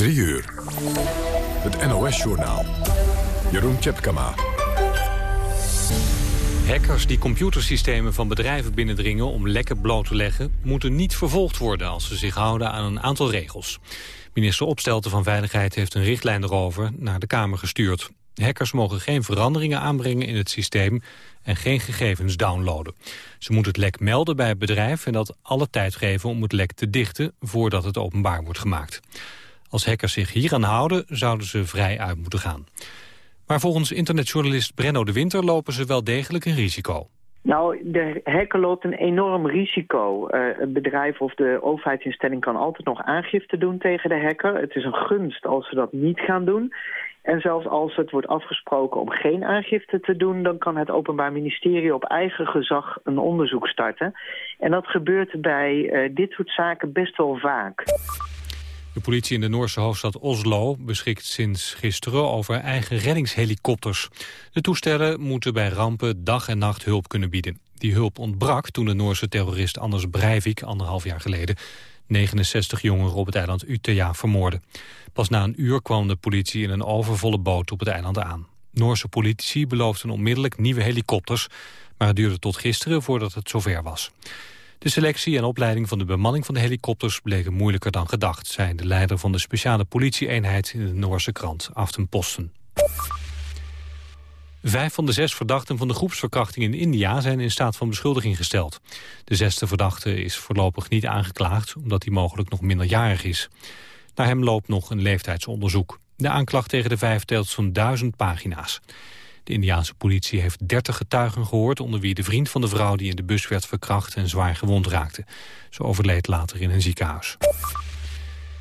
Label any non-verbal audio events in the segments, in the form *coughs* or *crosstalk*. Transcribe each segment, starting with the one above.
3 uur. Het NOS-journaal. Jeroen Tjepkama. Hackers die computersystemen van bedrijven binnendringen om lekken bloot te leggen... moeten niet vervolgd worden als ze zich houden aan een aantal regels. Minister Opstelten van Veiligheid heeft een richtlijn erover naar de Kamer gestuurd. Hackers mogen geen veranderingen aanbrengen in het systeem en geen gegevens downloaden. Ze moeten het lek melden bij het bedrijf en dat alle tijd geven om het lek te dichten voordat het openbaar wordt gemaakt. Als hackers zich hieraan houden, zouden ze vrij uit moeten gaan. Maar volgens internetjournalist Brenno de Winter lopen ze wel degelijk een risico. Nou, de hacker loopt een enorm risico. Het bedrijf of de overheidsinstelling kan altijd nog aangifte doen tegen de hacker. Het is een gunst als ze dat niet gaan doen. En zelfs als het wordt afgesproken om geen aangifte te doen... dan kan het Openbaar Ministerie op eigen gezag een onderzoek starten. En dat gebeurt bij uh, dit soort zaken best wel vaak. De politie in de Noorse hoofdstad Oslo beschikt sinds gisteren over eigen reddingshelikopters. De toestellen moeten bij rampen dag en nacht hulp kunnen bieden. Die hulp ontbrak toen de Noorse terrorist Anders Breivik anderhalf jaar geleden 69 jongeren op het eiland Utøya vermoordde. Pas na een uur kwam de politie in een overvolle boot op het eiland aan. Noorse politici beloofden onmiddellijk nieuwe helikopters, maar het duurde tot gisteren voordat het zover was. De selectie en opleiding van de bemanning van de helikopters bleken moeilijker dan gedacht, zei de leider van de speciale politieeenheid in de Noorse krant Aftenposten. Vijf van de zes verdachten van de groepsverkrachting in India zijn in staat van beschuldiging gesteld. De zesde verdachte is voorlopig niet aangeklaagd omdat hij mogelijk nog minderjarig is. Naar hem loopt nog een leeftijdsonderzoek. De aanklacht tegen de vijf telt zo'n duizend pagina's. De Indiaanse politie heeft 30 getuigen gehoord... onder wie de vriend van de vrouw die in de bus werd verkracht en zwaar gewond raakte. Ze overleed later in een ziekenhuis.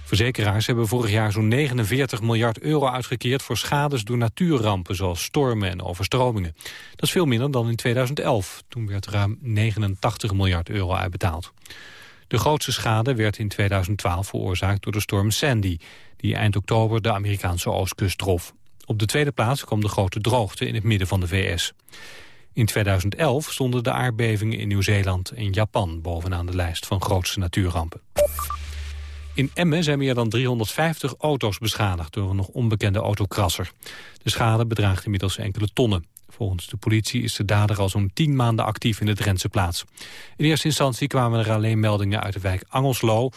Verzekeraars hebben vorig jaar zo'n 49 miljard euro uitgekeerd... voor schades door natuurrampen zoals stormen en overstromingen. Dat is veel minder dan in 2011. Toen werd ruim 89 miljard euro uitbetaald. De grootste schade werd in 2012 veroorzaakt door de storm Sandy... die eind oktober de Amerikaanse oostkust trof. Op de tweede plaats kwam de grote droogte in het midden van de VS. In 2011 stonden de aardbevingen in Nieuw-Zeeland en Japan... bovenaan de lijst van grootste natuurrampen. In Emmen zijn meer dan 350 auto's beschadigd door een nog onbekende autokrasser. De schade bedraagt inmiddels enkele tonnen. Volgens de politie is de dader al zo'n 10 maanden actief in de Drentse plaats. In eerste instantie kwamen er alleen meldingen uit de wijk Angelslo...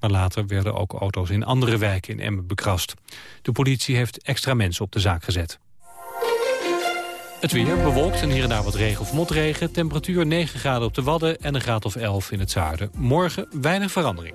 maar later werden ook auto's in andere wijken in Emmen bekrast. De politie heeft extra mensen op de zaak gezet. Het weer bewolkt en hier en daar wat regen of motregen. Temperatuur 9 graden op de Wadden en een graad of 11 in het zuiden. Morgen weinig verandering.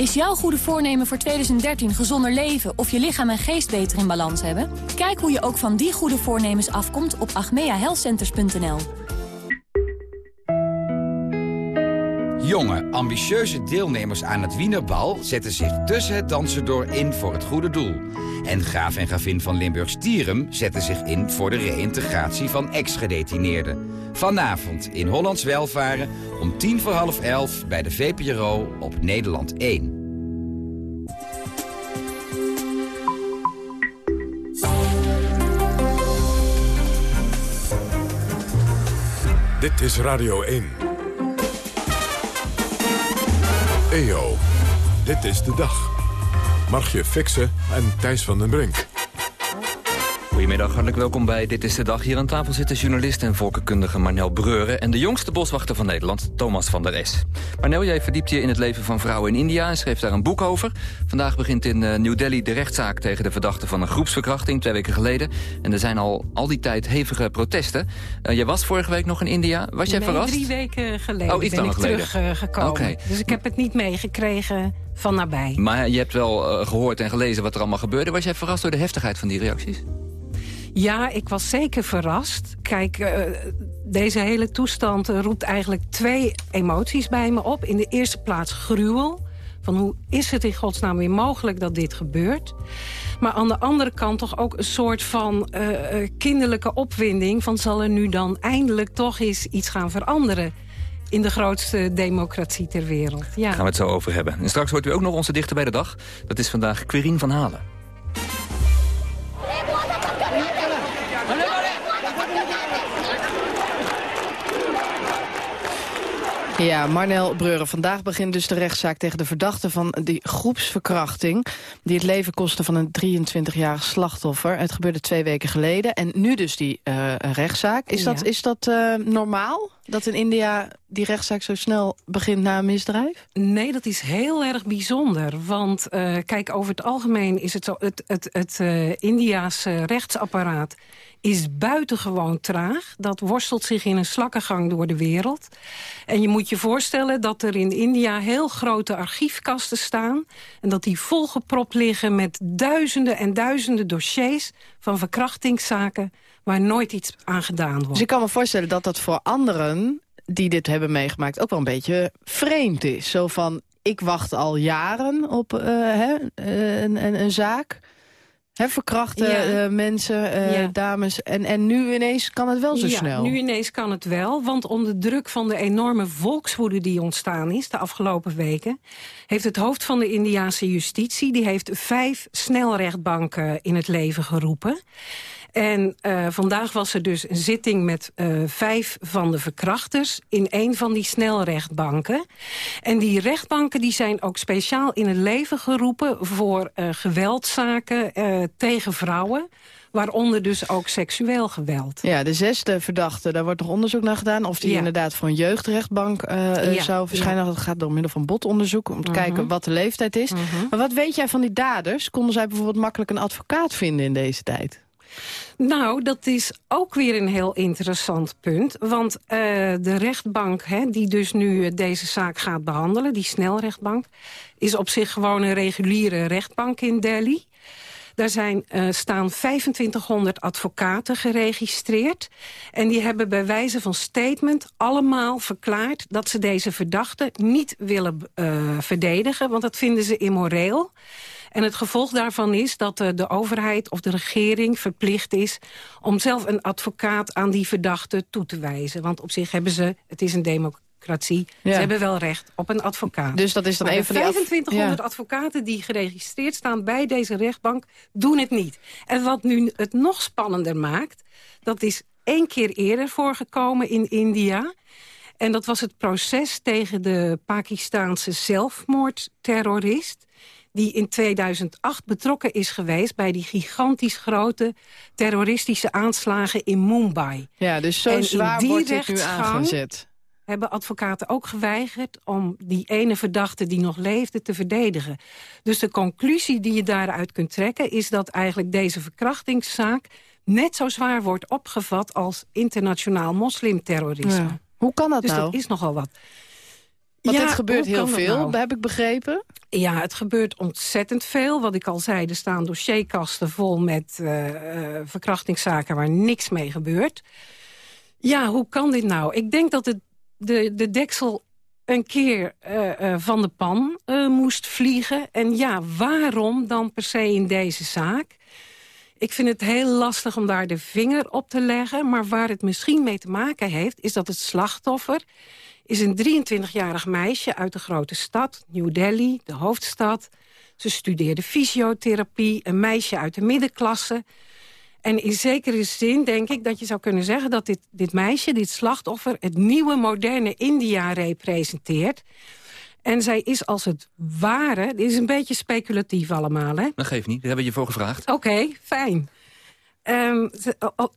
Is jouw goede voornemen voor 2013 gezonder leven of je lichaam en geest beter in balans hebben? Kijk hoe je ook van die goede voornemens afkomt op agmeahealthcenters.nl. Jonge, ambitieuze deelnemers aan het Wienerbal zetten zich tussen het dansen door in voor het goede doel. En graaf en gravin van Limburg Stierum zetten zich in voor de reïntegratie van ex-gedetineerden. Vanavond in Hollands Welvaren om tien voor half elf bij de VPRO op Nederland 1. Dit is Radio 1. EO, dit is de dag. Margje Fixen en Thijs van den Brink. Goedemiddag, hartelijk welkom bij Dit is de Dag. Hier aan tafel zitten journalist en volkenkundige Marnel Breuren... en de jongste boswachter van Nederland, Thomas van der Es. Marnel, jij verdiept je in het leven van vrouwen in India... en schreef daar een boek over. Vandaag begint in uh, New Delhi de rechtszaak tegen de verdachte van een groepsverkrachting... twee weken geleden. En er zijn al al die tijd hevige protesten. Uh, jij was vorige week nog in India. Was jij nee, verrast? drie weken geleden oh, iets ben ik geleden. teruggekomen. Okay. Dus ik heb het niet meegekregen van nabij. Maar je hebt wel uh, gehoord en gelezen wat er allemaal gebeurde. Was jij verrast door de heftigheid van die reacties? Ja, ik was zeker verrast. Kijk, uh, deze hele toestand roept eigenlijk twee emoties bij me op. In de eerste plaats gruwel. Van hoe is het in godsnaam weer mogelijk dat dit gebeurt? Maar aan de andere kant toch ook een soort van uh, kinderlijke opwinding... van zal er nu dan eindelijk toch eens iets gaan veranderen in de grootste democratie ter wereld. Ja. Daar gaan we het zo over hebben. En straks hoort u ook nog onze dichter bij de dag. Dat is vandaag Querien van Halen. Ja, Marnel Breuren. Vandaag begint dus de rechtszaak tegen de verdachte van die groepsverkrachting... die het leven kostte van een 23-jarig slachtoffer. Het gebeurde twee weken geleden. En nu dus die uh, rechtszaak. Is Ja. dat, is dat uh, normaal? Dat in India die rechtszaak zo snel begint na een misdrijf? Nee, dat is heel erg bijzonder. Want uh, kijk, over het algemeen is het zo... het, het, het Indiaanse rechtsapparaat is buitengewoon traag. Dat worstelt zich in een slakkengang door de wereld. En je moet je voorstellen dat er in India heel grote archiefkasten staan... en dat die volgepropt liggen met duizenden en duizenden dossiers... van verkrachtingszaken waar nooit iets aan gedaan wordt. Dus ik kan me voorstellen dat dat voor anderen die dit hebben meegemaakt... ook wel een beetje vreemd is. Zo van, ik wacht al jaren op uh, hè, een, een, een zaak... He, verkrachte Ja. uh, mensen, uh, Ja. dames. En, en nu ineens kan het wel zo ja, snel. nu ineens kan het wel. Want onder druk van de enorme volkswoede die ontstaan is... de afgelopen weken... heeft het hoofd van de Indiaanse justitie... die heeft vijf snelrechtbanken in het leven geroepen. En uh, vandaag was er dus een zitting met uh, vijf van de verkrachters... in een van die snelrechtbanken. En die rechtbanken die zijn ook speciaal in het leven geroepen... voor uh, geweldzaken tegen vrouwen... Waaronder dus ook seksueel geweld. Ja, de zesde verdachte, daar wordt nog onderzoek naar gedaan... of die Ja. inderdaad voor een jeugdrechtbank uh, Ja, zou verschijnen. Dat gaat door middel van botonderzoek... om te Mhm. kijken wat de leeftijd is. Mhm. Maar wat weet jij van die daders? Konden zij bijvoorbeeld makkelijk een advocaat vinden in deze tijd? Nou, dat is ook weer een heel interessant punt. Want uh, de rechtbank hè, die dus nu uh, deze zaak gaat behandelen... die snelrechtbank, is op zich gewoon een reguliere rechtbank in Delhi. Daar zijn, uh, staan 2500 advocaten geregistreerd. En die hebben bij wijze van statement allemaal verklaard... dat ze deze verdachte niet willen verdedigen, want dat vinden ze immoreel. En het gevolg daarvan is dat uh, de overheid of de regering verplicht is... om zelf een advocaat aan die verdachte toe te wijzen. Want op zich hebben ze, het is een democratie... Ja. ze hebben wel recht op een advocaat. Dus dat is dan af- 2500 Ja. advocaten die geregistreerd staan bij deze rechtbank doen het niet. En wat nu het nog spannender maakt, dat is één keer eerder voorgekomen in India. En dat was het proces tegen de Pakistaanse zelfmoordterrorist die in 2008 betrokken is geweest... bij die gigantisch grote terroristische aanslagen in Mumbai. Ja, dus En zo in zwaar wordt dit nu aangezet. hebben advocaten ook geweigerd om die ene verdachte die nog leefde te verdedigen. Dus de conclusie die je daaruit kunt trekken is dat eigenlijk deze verkrachtingszaak net zo zwaar wordt opgevat als internationaal moslimterrorisme. Ja. Hoe kan dat Dus nou? dat is nogal wat. Want Ja, dit gebeurt heel veel, nou? heb ik begrepen. Ja, het gebeurt ontzettend veel. Wat ik al zei, er staan dossierkasten vol met uh, uh, verkrachtingszaken waar niks mee gebeurt. Ja, hoe kan dit nou? Ik denk dat het, de, de deksel een keer uh, van de pan moest vliegen. En ja, waarom dan per se in deze zaak? Ik vind het heel lastig om daar de vinger op te leggen. Maar waar het misschien mee te maken heeft, is dat het slachtoffer is een 23-jarig meisje uit de grote stad, New Delhi, de hoofdstad. Ze studeerde fysiotherapie, een meisje uit de middenklasse. En in zekere zin denk ik dat je zou kunnen zeggen... dat dit, dit meisje, dit slachtoffer, het nieuwe moderne India representeert. En zij is als het ware... Dit is een beetje speculatief allemaal, hè? Dat geeft niet, daar hebben we je voor gevraagd. Oké, okay, fijn. ehm,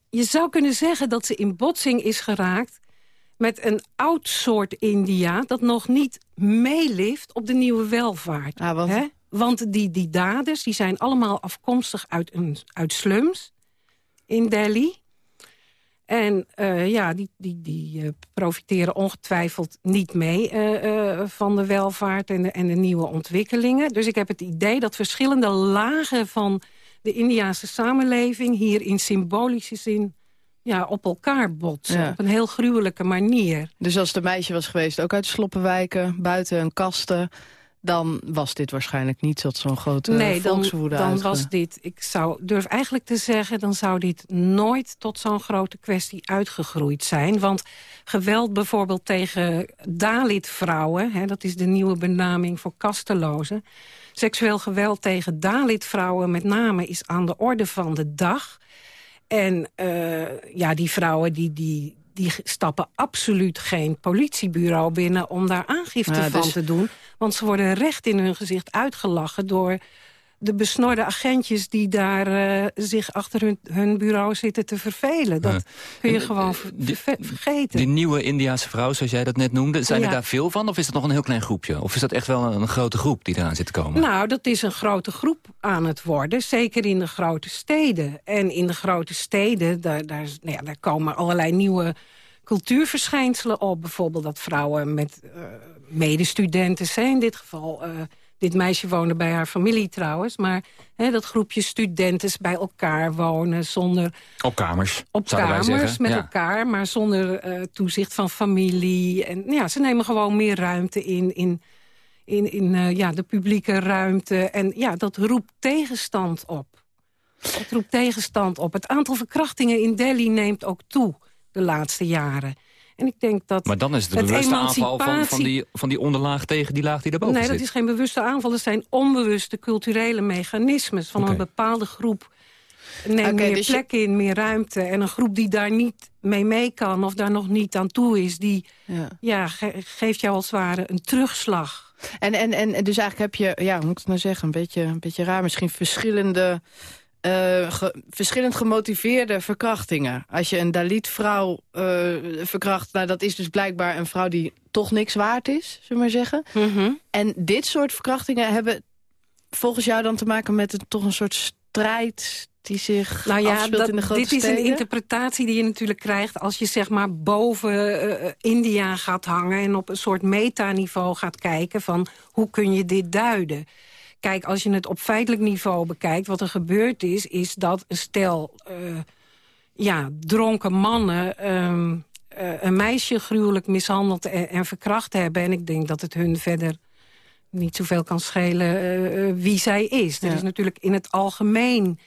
je zou kunnen zeggen dat ze in botsing is geraakt... met een oud soort India dat nog niet meelift op de nieuwe welvaart. Ah, want... Hè? want die, die daders die zijn allemaal afkomstig uit, een, uit slums in Delhi... En uh, ja, die, die, die uh, profiteren ongetwijfeld niet mee uh, van de welvaart en de, en de nieuwe ontwikkelingen. Dus ik heb het idee dat verschillende lagen van de Indiaanse samenleving... hier in symbolische zin ja, op elkaar botsen. Op een heel gruwelijke manier. Dus als de meisje was geweest, ook uit sloppenwijken, buiten een kasten dan was dit waarschijnlijk niet tot zo'n grote nee, volkswoede dan, dan was dit, ik zou durf eigenlijk te zeggen... dan zou dit nooit tot zo'n grote kwestie uitgegroeid zijn. Want geweld bijvoorbeeld tegen Dalit-vrouwen... dat is de nieuwe benaming voor kastelozen... seksueel geweld tegen Dalit-vrouwen met name is aan de orde van de dag... En uh, ja, die vrouwen die, die, die stappen absoluut geen politiebureau binnen... om daar aangifte van dus- te doen. Want ze worden recht in hun gezicht uitgelachen... door de besnorde agentjes die daar uh, zich achter hun, hun, bureau zitten te vervelen. Dat kun je gewoon vergeten. Die nieuwe Indiaanse vrouw, zoals jij dat net noemde... zijn er daar veel van of is het nog een heel klein groepje? Of is dat echt wel een, grote groep die eraan zit te komen? Nou, dat is een grote groep aan het worden. Zeker in de grote steden. En in de grote steden, daar, daar, nou ja, daar komen allerlei nieuwe cultuurverschijnselen op. Bijvoorbeeld dat vrouwen met uh, medestudenten zijn. In dit geval... Uh, dit meisje woonde bij haar familie trouwens. Maar hè, dat groepje studenten bij elkaar wonen zonder... Op kamers, Op kamers met elkaar, maar zonder uh, toezicht van familie. En ja, ze nemen gewoon meer ruimte in, in, in, in uh, ja, de publieke ruimte. En ja, dat roept tegenstand op. Het roept tegenstand op. Het aantal verkrachtingen in Delhi neemt ook toe de laatste jaren. En ik denk dat maar dan is het de bewuste aanval van, van, die, van die onderlaag tegen die laag die daarboven nee, zit. Nee, dat is geen bewuste aanval. Dat zijn onbewuste culturele mechanismes van een bepaalde groep. Neem meer dus plek in, meer ruimte. En een groep die daar niet mee mee kan of daar nog niet aan toe is... die ja. ja geeft jou als het ware een terugslag. En, en, en dus eigenlijk heb je, ja, hoe moet ik het nou zeggen... een beetje, een beetje raar, misschien verschillende uh, verschillend gemotiveerde verkrachtingen. Als je een Dalit-vrouw uh, verkracht... Nou, dat is dus blijkbaar een vrouw die toch niks waard is, zullen we maar zeggen. Mhm. En dit soort verkrachtingen hebben volgens jou dan te maken met een, toch een soort strijd die zich nou ja, afspeelt in de grote Dit is een interpretatie die je natuurlijk krijgt... als je zeg maar boven uh, India gaat hangen... en op een soort metaniveau gaat kijken van hoe kun je dit duiden. Kijk, als je het op feitelijk niveau bekijkt... wat er gebeurd is, is dat een stel uh, ja, dronken mannen... Um, uh, een meisje gruwelijk mishandeld en, en, verkracht hebben. En ik denk dat het hun verder niet zoveel kan schelen uh, wie zij is. Ja. Er is natuurlijk in het algemeen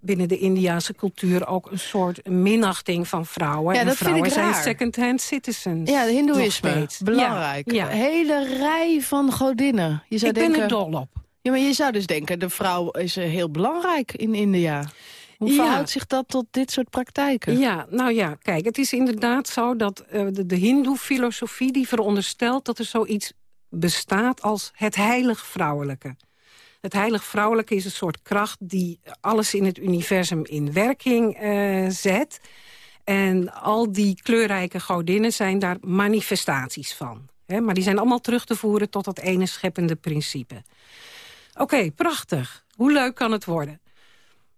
binnen de Indiaanse cultuur ook een soort minachting van vrouwen. Ja, en dat vrouwen vind ik zijn second-hand citizens. Ja, de hindoeïsme, belangrijk. Ja. Een hele rij van godinnen. Je zou ik denken, ben er dol op. Ja, maar je zou dus denken, de vrouw is eh, heel belangrijk in India. Hoe verhoudt zich dat tot dit soort praktijken? Ja, nou ja, kijk, het is inderdaad zo dat uh, de, de hindoe-filosofie... die veronderstelt dat er zoiets bestaat als het heilig vrouwelijke. Het heilig vrouwelijke is een soort kracht die alles in het universum in werking uh, zet. En al die kleurrijke godinnen zijn daar manifestaties van. Hè? Maar die zijn allemaal terug te voeren tot dat ene scheppende principe. Oké, prachtig. Hoe leuk kan het worden?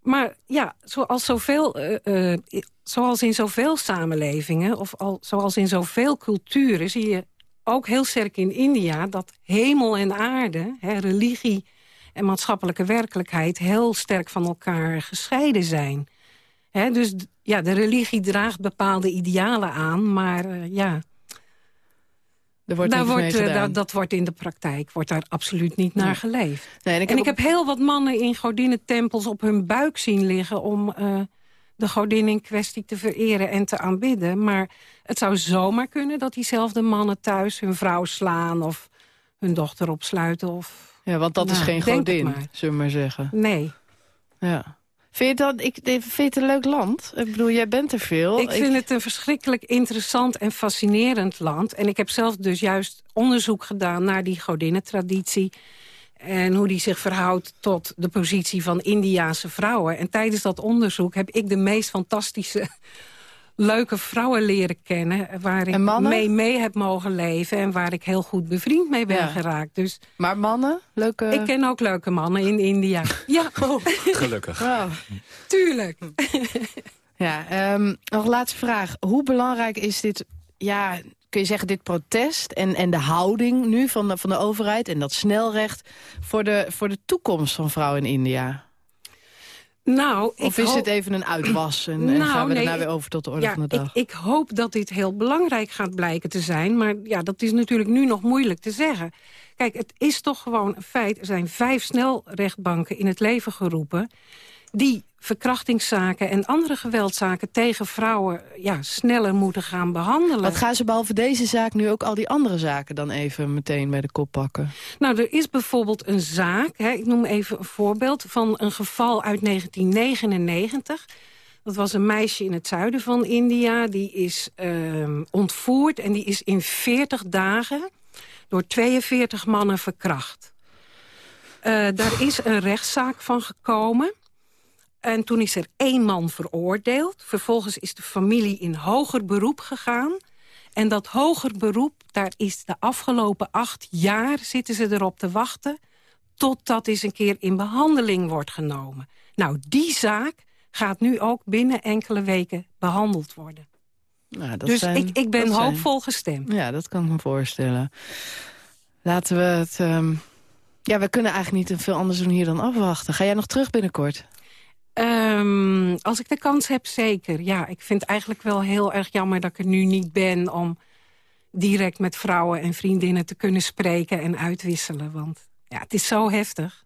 Maar ja, zoals, zoveel, uh, uh, zoals in zoveel samenlevingen... of al, zoals in zoveel culturen zie je ook heel sterk in India... dat hemel en aarde, hè, religie en maatschappelijke werkelijkheid... heel sterk van elkaar gescheiden zijn. Hè, dus ja, de religie draagt bepaalde idealen aan, maar uh, ja... wordt daar wordt, uh, dat wordt in de praktijk wordt daar absoluut niet naar geleefd. Nee, en ik, heb, ik heb heel wat mannen in godinentempels op hun buik zien liggen... om uh, de godin in kwestie te vereren en te aanbidden. Maar het zou zomaar kunnen dat diezelfde mannen thuis hun vrouw slaan... of hun dochter opsluiten. Of, ja, want dat is nou, geen godin, zullen we maar zeggen. Nee. Ja. Vind je, dat, ik, vind je het een leuk land? Ik bedoel, jij bent er veel. Ik vind het een verschrikkelijk interessant en fascinerend land. En ik heb zelf dus juist onderzoek gedaan naar die godinnentraditie. En hoe die zich verhoudt tot de positie van Indiaanse vrouwen. En tijdens dat onderzoek heb ik de meest fantastische leuke vrouwen leren kennen... waar ik mee, mee heb mogen leven en waar ik heel goed bevriend mee ben geraakt. Dus, maar mannen? Leuke... Ik ken ook leuke mannen in India. *laughs* ja. Oh. Gelukkig. *laughs* Tuurlijk. ja, um, nog laatste vraag. Hoe belangrijk is dit... Ja, kun je zeggen, dit protest en, en de houding nu van de, van de overheid... en dat snelrecht voor de, voor de toekomst van vrouwen in India? Nou, of is het even een uitwas en, nou, gaan we nee, daarna weer over tot de orde van de dag? Ik, ik, hoop dat dit heel belangrijk gaat blijken te zijn. Maar ja, dat is natuurlijk nu nog moeilijk te zeggen. Kijk, het is toch gewoon een feit. Er zijn vijf snelrechtbanken in het leven geroepen... die verkrachtingszaken en andere geweldzaken tegen vrouwen ja, sneller moeten gaan behandelen. Wat gaan ze behalve deze zaak nu ook al die andere zaken dan even meteen bij de kop pakken? Nou, er is bijvoorbeeld een zaak, hè, ik noem even een voorbeeld... van een geval uit 1999... Dat was een meisje in het zuiden van India. Die is uh, ontvoerd en die is in 40 dagen door 42 mannen verkracht. Uh, daar is een rechtszaak van gekomen. En toen is er één man veroordeeld. Vervolgens is de familie in hoger beroep gegaan. En dat hoger beroep, daar is de afgelopen acht jaar... zitten ze erop te wachten totdat eens een keer in behandeling wordt genomen. Nou, die zaak gaat nu ook binnen enkele weken behandeld worden. Nou, dus ik, ik ben hoopvol gestemd. Ja, dat kan ik me voorstellen. Laten we het... Ehm, ja, we kunnen eigenlijk niet veel anders doen hier dan afwachten. Ga jij nog terug binnenkort? Um, als ik de kans heb, zeker. Ja, ik vind het eigenlijk wel heel erg jammer dat ik er nu niet ben... om direct met vrouwen en vriendinnen te kunnen spreken en uitwisselen. Want ja, het is zo heftig.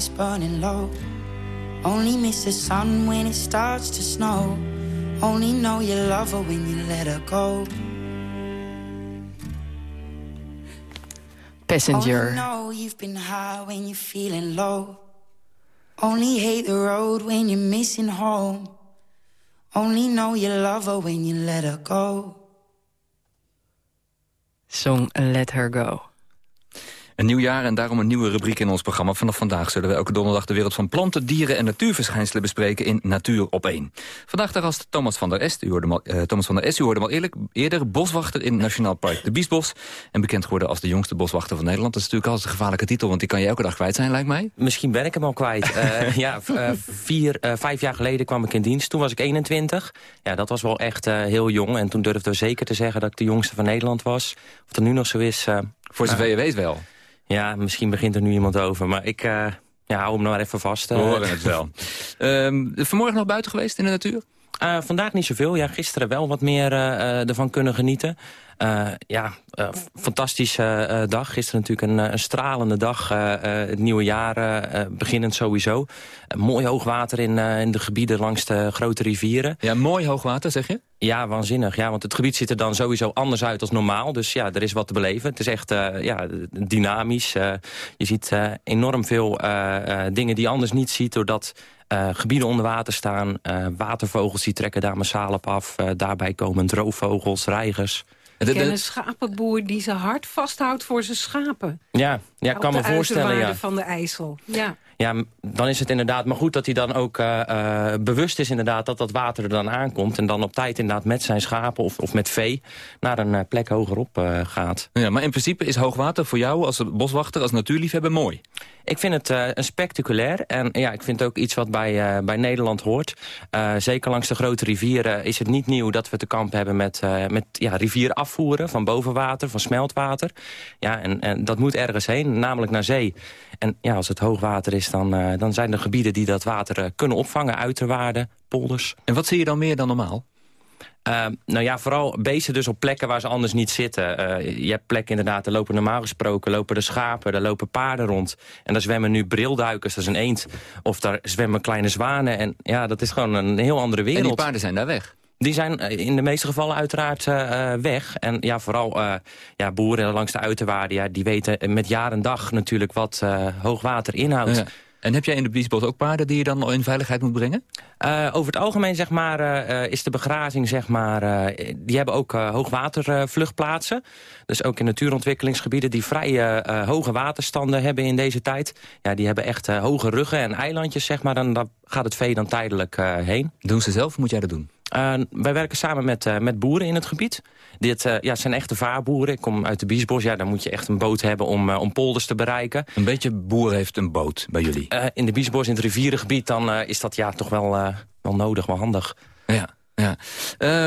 It's burning low. Only miss the sun when it starts to snow. Only know you love her when you let her go. Passenger. Only know you've been high when you're feeling low. Only hate the road when you're missing home. Only know you love her when you let her go. Song Let Her Go. Een nieuw jaar en daarom een nieuwe rubriek in ons programma. Vanaf vandaag zullen we elke donderdag de wereld van planten, dieren en natuurverschijnselen bespreken in Natuur op 1. Vandaag de gast Thomas van der Est. U hoorde hem uh, Thomas van der Est, u hoorde hem al eerlijk, eerder boswachter in Nationaal Park de Biesbos. En bekend geworden als de jongste boswachter van Nederland. Dat is natuurlijk altijd een gevaarlijke titel, want die kan je elke dag kwijt zijn, lijkt mij. Misschien ben ik hem al kwijt. uh, *laughs* ja, uh, vier, vijf jaar geleden kwam ik in dienst. Toen was ik 21. Ja, dat was wel echt heel jong. En toen durfde we zeker te zeggen dat ik de jongste van Nederland was. Of dat nu nog zo is... Voor zover je weet wel. Ja, misschien begint er nu iemand over. Maar ik uh, ja, hou hem nou even vast. Uh. We horen het wel. um, *laughs* vanmorgen nog buiten geweest in de natuur? Uh, vandaag niet zoveel. Ja, gisteren wel wat meer ervan kunnen genieten. ja, fantastische dag. Gisteren natuurlijk een, een stralende dag. het nieuwe jaar beginnend sowieso. mooi hoogwater in, in de gebieden langs de grote rivieren. Ja, mooi hoogwater zeg je? Ja, waanzinnig. Ja, want het gebied ziet er dan sowieso anders uit als normaal. Dus ja, er is wat te beleven. Het is echt uh, ja, dynamisch. Uh, je ziet uh, enorm veel dingen die je anders niet ziet... doordat gebieden onder water staan. watervogels die trekken daar massaal op af. daarbij komen roofvogels, reigers. Ik ken een schapenboer die zijn hart vasthoudt voor zijn schapen. Ja, ja ik kan me voorstellen. Ja. van de IJssel. Ja. Ja, dan is het inderdaad maar goed dat hij dan ook uh, uh, bewust is inderdaad dat dat water er dan aankomt. En dan op tijd inderdaad met zijn schapen of, of met vee naar een uh, plek hogerop gaat. Ja, maar in principe is hoogwater voor jou als boswachter, als natuurliefhebber mooi? Ik vind het een spectaculair en ja, ik vind het ook iets wat bij, bij Nederland hoort. zeker langs de grote rivieren is het niet nieuw dat we te kamp hebben met, met ja, rivierafvoeren van bovenwater, van smeltwater. Ja, en, en dat moet ergens heen, namelijk naar zee. En ja, als het hoogwater is, dan, uh, dan zijn er gebieden die dat water uh, kunnen opvangen. Uiterwaarden, polders. En wat zie je dan meer dan normaal? Uh, nou ja, vooral beesten dus op plekken waar ze anders niet zitten. je hebt plekken inderdaad, er lopen normaal gesproken lopen de schapen, er lopen paarden rond. En daar zwemmen nu brilduikers, dat is een eend. Of daar zwemmen kleine zwanen. En ja, dat is gewoon een heel andere wereld. En die paarden zijn daar weg? Die zijn in de meeste gevallen uiteraard uh, weg. En ja, vooral uh, ja, boeren langs de uiterwaarden... Ja, die weten met jaar en dag natuurlijk wat uh, hoogwater inhoudt. Ja. En heb jij in de Biesbos ook paarden die je dan al in veiligheid moet brengen? over het algemeen zeg maar, is de begrazing... Zeg maar, die hebben ook hoogwatervluchtplaatsen. Dus ook in natuurontwikkelingsgebieden... die vrij hoge waterstanden hebben in deze tijd. Ja, die hebben echt hoge ruggen en eilandjes. Zeg maar, dan, dan gaat het vee dan tijdelijk heen. Doen ze zelf of moet jij dat doen? Uh, wij werken samen met, uh, met boeren in het gebied. Dit uh, ja, zijn echte vaarboeren. Ik kom uit de Biesbos. Ja, daar moet je echt een boot hebben om, om polders te bereiken. Een beetje boer heeft een boot bij jullie? in de Biesbos, in het rivierengebied, dan is dat ja, toch wel, wel nodig, wel handig. Ja, ja.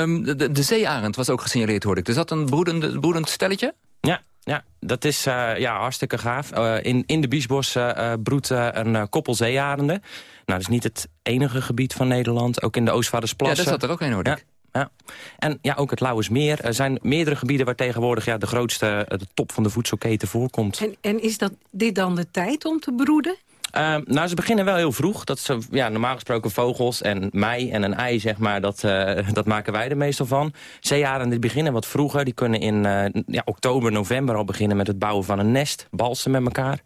Um, de, de zeearend was ook gesignaleerd, hoorde ik. Is dat een broedend, broedend stelletje? Ja, ja, dat is uh, ja, hartstikke gaaf. Uh, in, in de Biesbos uh, broedt een koppel zeearenden. Nou, dat is niet het enige gebied van Nederland. Ook in de Oostvaardersplassen. Ja, daar zat er ook een, hoor ja. Ja. En ja, ook het Lauwersmeer. Er zijn meerdere gebieden waar tegenwoordig ja, de grootste de top van de voedselketen voorkomt. En, en is dat, dit dan de tijd om te broeden? Uh, nou, ze beginnen wel heel vroeg. Dat ze, ja, normaal gesproken vogels en mei en een ei, zeg maar, dat, uh, dat maken wij er meestal van. Zeearenden beginnen wat vroeger. Die kunnen in uh, ja, oktober, november al beginnen met het bouwen van een nest. Balsen met elkaar.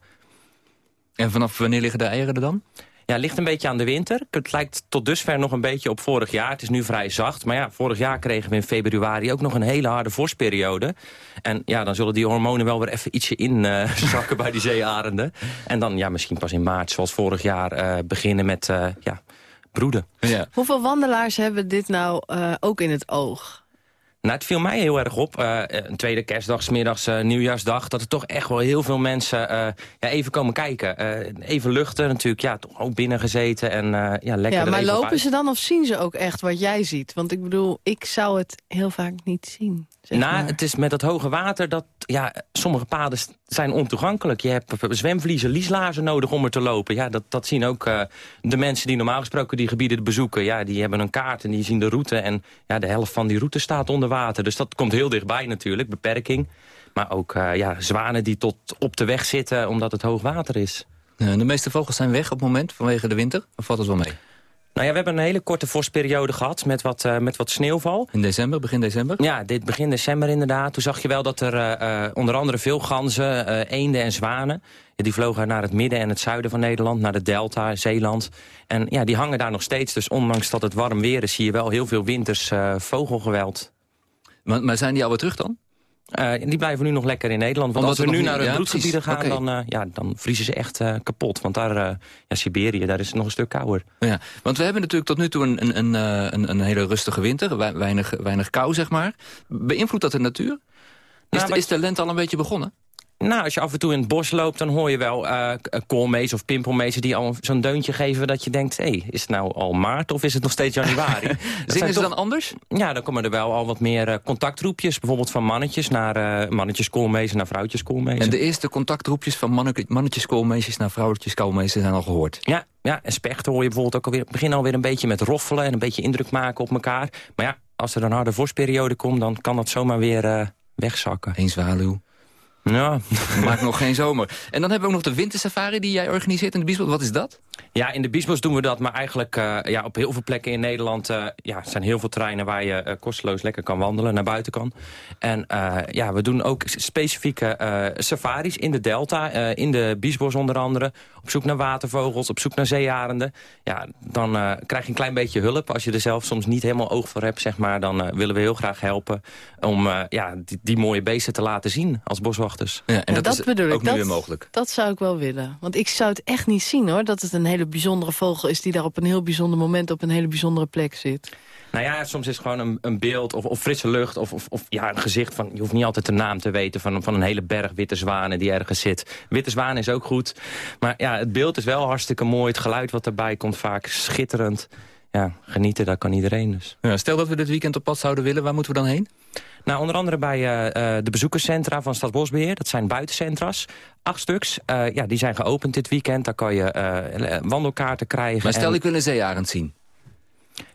En vanaf wanneer liggen de eieren er dan? Ja, ligt een beetje aan de winter. Het lijkt tot dusver nog een beetje op vorig jaar. Het is nu vrij zacht. Maar ja, vorig jaar kregen we in februari ook nog een hele harde vorstperiode. En ja, dan zullen die hormonen wel weer even ietsje inzakken *laughs* uh, bij die zeearenden. En dan ja, misschien pas in maart, zoals vorig jaar, uh, beginnen met uh, ja, broeden. Ja. Hoeveel wandelaars hebben dit nou ook in het oog? Nou, het viel mij heel erg op. Uh, een tweede kerstdag, smiddags, uh, nieuwjaarsdag... dat er toch echt wel heel veel mensen uh, ja, even komen kijken. even luchten natuurlijk, ja, toch ook binnen gezeten en ja, lekker Ja, maar lopen ze dan of zien ze ook echt wat jij ziet? Want ik bedoel, ik zou het heel vaak niet zien. Nou, maar. het is met dat hoge water dat ja, sommige paden zijn ontoegankelijk. Je hebt zwemvliezen, lieslaarzen nodig om er te lopen. Ja, dat, dat zien ook uh, de mensen die normaal gesproken die gebieden bezoeken. Ja, die hebben een kaart en die zien de route. En ja, de helft van die route staat onder water. Dus dat komt heel dichtbij natuurlijk, beperking. Maar ook uh, ja, zwanen die tot op de weg zitten omdat het hoog water is. de meeste vogels zijn weg op het moment vanwege de winter. Of valt het wel mee? Nou ja, we hebben een hele korte vorstperiode gehad met wat, uh, met wat sneeuwval. In december, begin december? Ja, dit begin december inderdaad. Toen zag je wel dat er uh, onder andere veel ganzen, eenden en zwanen... die vlogen naar het midden en het zuiden van Nederland, naar de Delta, Zeeland. En ja, die hangen daar nog steeds. Dus ondanks dat het warm weer is, zie je wel heel veel winters vogelgeweld. Maar, maar zijn die alweer terug dan? Uh, die blijven nu nog lekker in Nederland. Want als we nu naar de broedgebieden gaan, dan, uh, ja, dan vriezen ze echt uh, kapot. Want daar, ja, Siberië, daar is het nog een stuk kouder. Ja, want we hebben natuurlijk tot nu toe een, een, een, een hele rustige winter. Weinig, weinig kou, zeg maar. Beïnvloedt dat de natuur? Is, nou, de, is de lente al een beetje begonnen? Nou, als je af en toe in het bos loopt, dan hoor je wel uh, koolmees of pimpelmezen... die al zo'n deuntje geven dat je denkt... hé, hey, is het nou al maart of is het nog steeds *laughs* januari? Zingen ze dan anders? Ja, dan komen er wel al wat meer uh, contactroepjes. Bijvoorbeeld van mannetjes naar uh, mannetjes koolmezen naar vrouwtjes koolmezen. En de eerste contactroepjes van mannetjes koolmeesjes naar vrouwtjes koolmezen zijn al gehoord? Ja, ja, en spechten hoor je bijvoorbeeld ook alweer... beginnen alweer een beetje met roffelen en een beetje indruk maken op elkaar. Maar ja, als er een harde vorstperiode komt... dan kan dat zomaar weer wegzakken. Een zwaluw. Ja. *laughs* Maakt nog geen zomer. En dan hebben we ook nog de wintersafari die jij organiseert in de Biesbos. Wat is dat? Ja, in de Biesbos doen we dat. Maar eigenlijk uh, ja, op heel veel plekken in Nederland... Uh, ja, zijn heel veel terreinen waar je uh, kosteloos lekker kan wandelen. Naar buiten kan. En ja, we doen ook specifieke safaris in de Delta. in de Biesbos onder andere. Op zoek naar watervogels, op zoek naar zeearenden. Ja, dan krijg je een klein beetje hulp. Als je er zelf soms niet helemaal oog voor hebt, zeg maar... dan willen we heel graag helpen om ja, die, die mooie beesten te laten zien als boswachter. Ja, en dat, is bedoel ook ik. nu weer mogelijk. Dat zou ik wel willen. Want ik zou het echt niet zien hoor, dat het een hele bijzondere vogel is... die daar op een heel bijzonder moment op een hele bijzondere plek zit. Nou ja, soms is het gewoon een, een beeld of, of, frisse lucht of, of, of, ja, een gezicht van... je hoeft niet altijd de naam te weten van, van een hele berg witte zwanen die ergens zit. Witte zwanen is ook goed. Maar ja, het beeld is wel hartstikke mooi. Het geluid wat erbij komt vaak schitterend. Ja, genieten, daar kan iedereen dus. Ja, stel dat we dit weekend op pad zouden willen, waar moeten we dan heen? Nou, onder andere bij uh, de bezoekerscentra van Stadbosbeheer. Dat zijn buitencentra's. Acht stuks. Uh, ja, die zijn geopend dit weekend. Daar kan je wandelkaarten krijgen. Maar stel, en... ik wil een zeearend zien.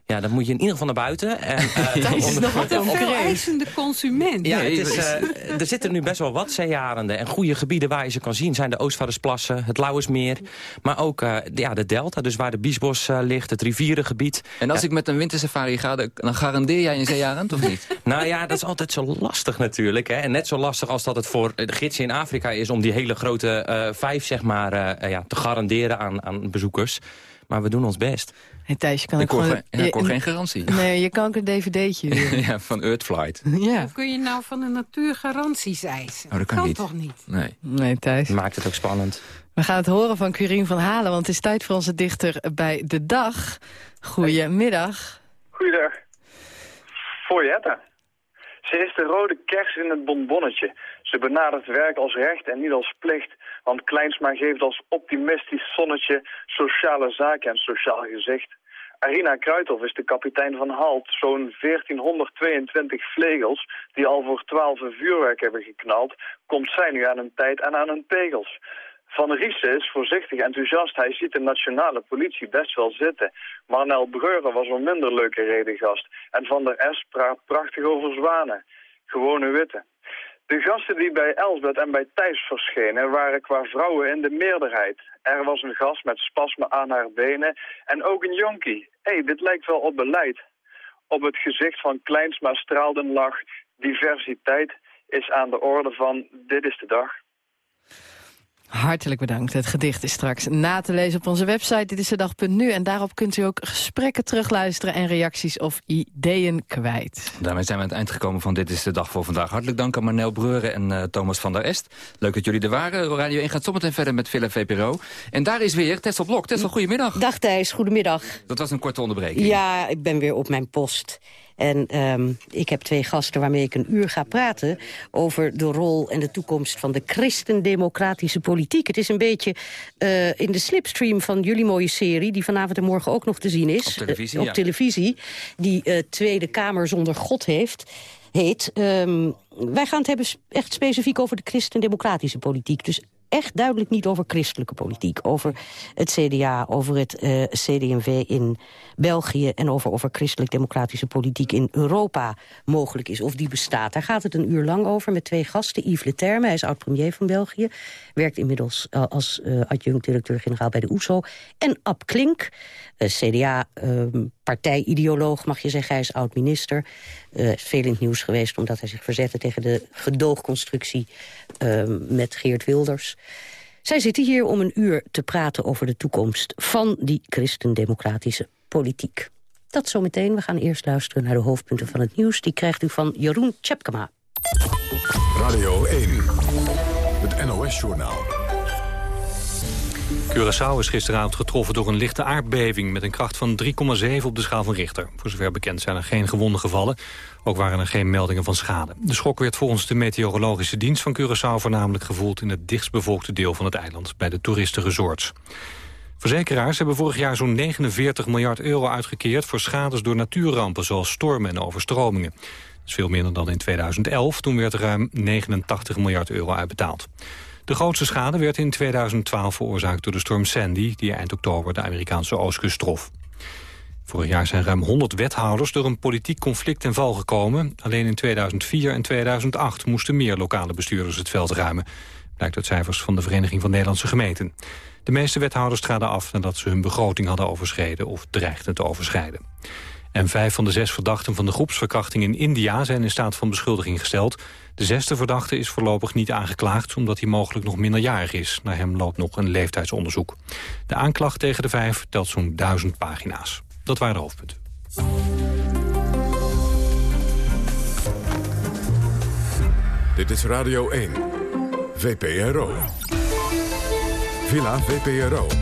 Ja, dan moet je in ieder geval naar buiten. En, uh, *laughs* dat is nog een vereisende consument. Ja, het is, uh, er zitten nu best wel wat zeearenden. En goede gebieden waar je ze kan zien zijn de Oostvaardersplassen, het Lauwersmeer. Maar ook uh, ja, de Delta, dus waar de Biesbos ligt, het rivierengebied. En als ik met een wintersafari ga, dan garandeer jij een zeearend of niet? *laughs* nou ja, dat is altijd zo lastig natuurlijk. Hè. En net zo lastig als dat het voor de gidsen in Afrika is... om die hele grote vijf zeg maar, ja, te garanderen aan, aan bezoekers. Maar we doen ons best. Hey Thijs, je kan ik hoor, gewoon, ja, ik hoor geen garantie. Nee, je kan ook een dvd'tje *laughs* Ja, van Earthflight. *laughs* ja. Hoe kun je nou van de natuur garanties eisen? Oh, dat kan, niet. toch niet? Nee. Nee, Thijs. Maakt het ook spannend. We gaan het horen van Curien van Halen, want het is tijd voor onze dichter bij de dag. Goedemiddag. Goeiedag. Jette. Ze is de rode kers in het bonbonnetje. Ze benadert werk als recht en niet als plicht. Want Kleinsma geeft als optimistisch zonnetje sociale zaken en sociaal gezicht. Arina Kruithof is de kapitein van HALT. Zo'n 1422 vlegels die al voor 12 vuurwerk hebben geknald... komt zij nu aan een tijd en aan hun pegels. Van Riesen is voorzichtig enthousiast. Hij ziet de nationale politie best wel zitten. Marnel Breuren was een minder leuke redengast. En Van der S praat prachtig over zwanen. Gewone witte. De gasten die bij Elsbeth en bij Thijs verschenen waren qua vrouwen in de meerderheid. Er was een gast met spasmen aan haar benen en ook een jonkie. Hé, hey, dit lijkt wel op beleid. Op het gezicht van Kleinsma straalde een lach. Diversiteit is aan de orde van dit is de dag. Hartelijk bedankt. Het gedicht is straks na te lezen op onze website. Dit is de dag.nu. En daarop kunt u ook gesprekken terugluisteren... en reacties of ideeën kwijt. Daarmee zijn we aan het eind gekomen van Dit is de Dag voor vandaag. Hartelijk dank aan Marnel Breuren en uh, Thomas van der Est. Leuk dat jullie er waren. Radio 1 gaat zometeen verder met Villa VPRO. En daar is weer Tessel Blok. Tessel, goedemiddag. Dag Thijs, goedemiddag. Dat was een korte onderbreking. Ja, ik ben weer op mijn post. En um, ik heb twee gasten waarmee ik een uur ga praten... over de rol en de toekomst van de christendemocratische politiek. Het is een beetje uh, in de slipstream van jullie mooie serie... die vanavond en morgen ook nog te zien is. Op televisie, uh, op televisie die uh, Tweede Kamer zonder God heeft heet. Um, wij gaan het hebben echt specifiek over de christendemocratische politiek. Dus echt duidelijk niet over christelijke politiek. Over het CDA, over het uh, CD&V in België... en over of er christelijk-democratische politiek in Europa mogelijk is. Of die bestaat. Daar gaat het een uur lang over met twee gasten. Yves Leterme, hij is oud-premier van België. Werkt inmiddels uh, als uh, adjunct-directeur-generaal bij de OESO. En Ab Klink, CDA-partijideoloog, mag je zeggen. Hij is oud-minister. veel in het nieuws geweest omdat hij zich verzette tegen de gedoogconstructie met Geert Wilders. Zij zitten hier om een uur te praten over de toekomst van die christendemocratische politiek. Dat zometeen. We gaan eerst luisteren naar de hoofdpunten van het nieuws. Die krijgt u van Jeroen Tjepkema. Radio 1, het NOS-journaal. Curaçao is gisteravond getroffen door een lichte aardbeving... met een kracht van 3,7 op de schaal van Richter. Voor zover bekend zijn er geen gewonden gevallen. Ook waren er geen meldingen van schade. De schok werd volgens de meteorologische dienst van Curaçao... voornamelijk gevoeld in het dichtstbevolkte deel van het eiland... bij de toeristenresorts. Verzekeraars hebben vorig jaar zo'n 49 miljard euro uitgekeerd... voor schades door natuurrampen zoals stormen en overstromingen. Dat is veel minder dan in 2011. Toen werd ruim 89 miljard euro uitbetaald. De grootste schade werd in 2012 veroorzaakt door de storm Sandy... die eind oktober de Amerikaanse oostkust trof. Vorig jaar zijn ruim 100 wethouders door een politiek conflict ten val gekomen. Alleen in 2004 en 2008 moesten meer lokale bestuurders het veld ruimen. Blijkt uit cijfers van de Vereniging van Nederlandse Gemeenten. De meeste wethouders traden af nadat ze hun begroting hadden overschreden... of dreigden te overschrijden. En vijf van de zes verdachten van de groepsverkrachting in India... zijn in staat van beschuldiging gesteld. De zesde verdachte is voorlopig niet aangeklaagd... omdat hij mogelijk nog minderjarig is. Naar hem loopt nog een leeftijdsonderzoek. De aanklacht tegen de vijf telt zo'n duizend pagina's. Dat waren hoofdpunten. Dit is Radio 1. VPRO. Villa VPRO.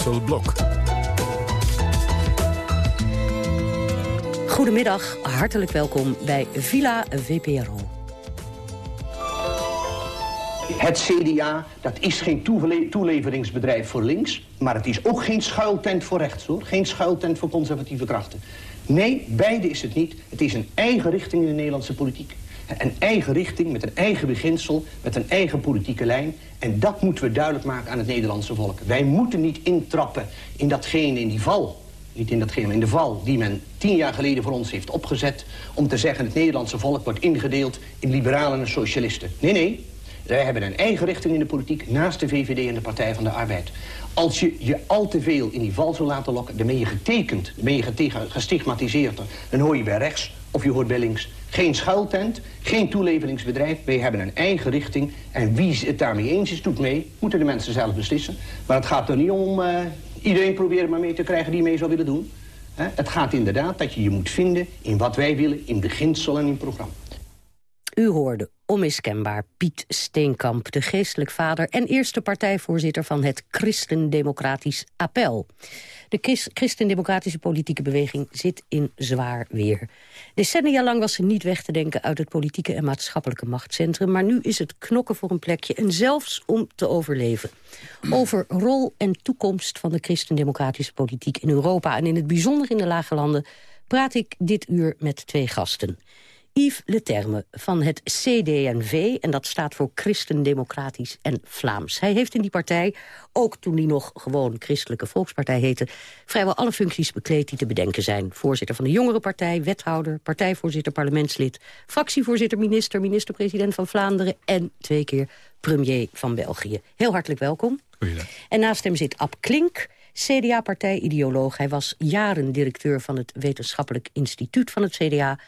Tessel Blok. Goedemiddag, hartelijk welkom bij Villa VPRO. Het CDA, dat is geen toeleveringsbedrijf voor links... maar het is ook geen schuiltent voor rechts, hoor. Geen schuiltent voor conservatieve krachten. Nee, beide is het niet. Het is een eigen richting in de Nederlandse politiek. Een eigen richting, met een eigen beginsel, met een eigen politieke lijn. En dat moeten we duidelijk maken aan het Nederlandse volk. Wij moeten niet intrappen in datgene, in die val. Niet in datgene, in de val die men tien jaar geleden voor ons heeft opgezet... om te zeggen het Nederlandse volk wordt ingedeeld in liberalen en socialisten. Nee, nee. Wij hebben een eigen richting in de politiek naast de VVD en de Partij van de Arbeid. Als je je al te veel in die val zou laten lokken, dan ben je getekend. Dan ben je gestigmatiseerd. Dan hoor je bij rechts of je hoort bij. Geen schuiltent, geen toeleveringsbedrijf. Wij hebben een eigen richting. En wie het daarmee eens is, doet mee. Moeten de mensen zelf beslissen. Maar het gaat er niet om uh, iedereen proberen maar mee te krijgen die mee zou willen doen. Het gaat inderdaad dat je je moet vinden in wat wij willen, in beginsel en in programma. U hoorde onmiskenbaar Piet Steenkamp, de geestelijk vader... en eerste partijvoorzitter van het Christendemocratisch Appel. De christendemocratische politieke beweging zit in zwaar weer. Decennia lang was ze niet weg te denken uit het politieke en maatschappelijke machtscentrum... maar nu is het knokken voor een plekje en zelfs om te overleven. Over rol en toekomst van de christendemocratische politiek in Europa... en in het bijzonder in de lage landen praat ik dit uur met twee gasten. Yves Leterme van het CDNV, en dat staat voor Christendemocratisch en Vlaams. Hij heeft in die partij, ook toen hij nog gewoon Christelijke Volkspartij heette... vrijwel alle functies bekleed die te bedenken zijn. Voorzitter van de Jongerenpartij, wethouder, partijvoorzitter, parlementslid... fractievoorzitter, minister, minister-president van Vlaanderen... en twee keer premier van België. Heel hartelijk welkom. Goeiedag. En naast hem zit Ab Klink... CDA-partijideoloog. Hij was jaren directeur van het Wetenschappelijk Instituut van het CDA...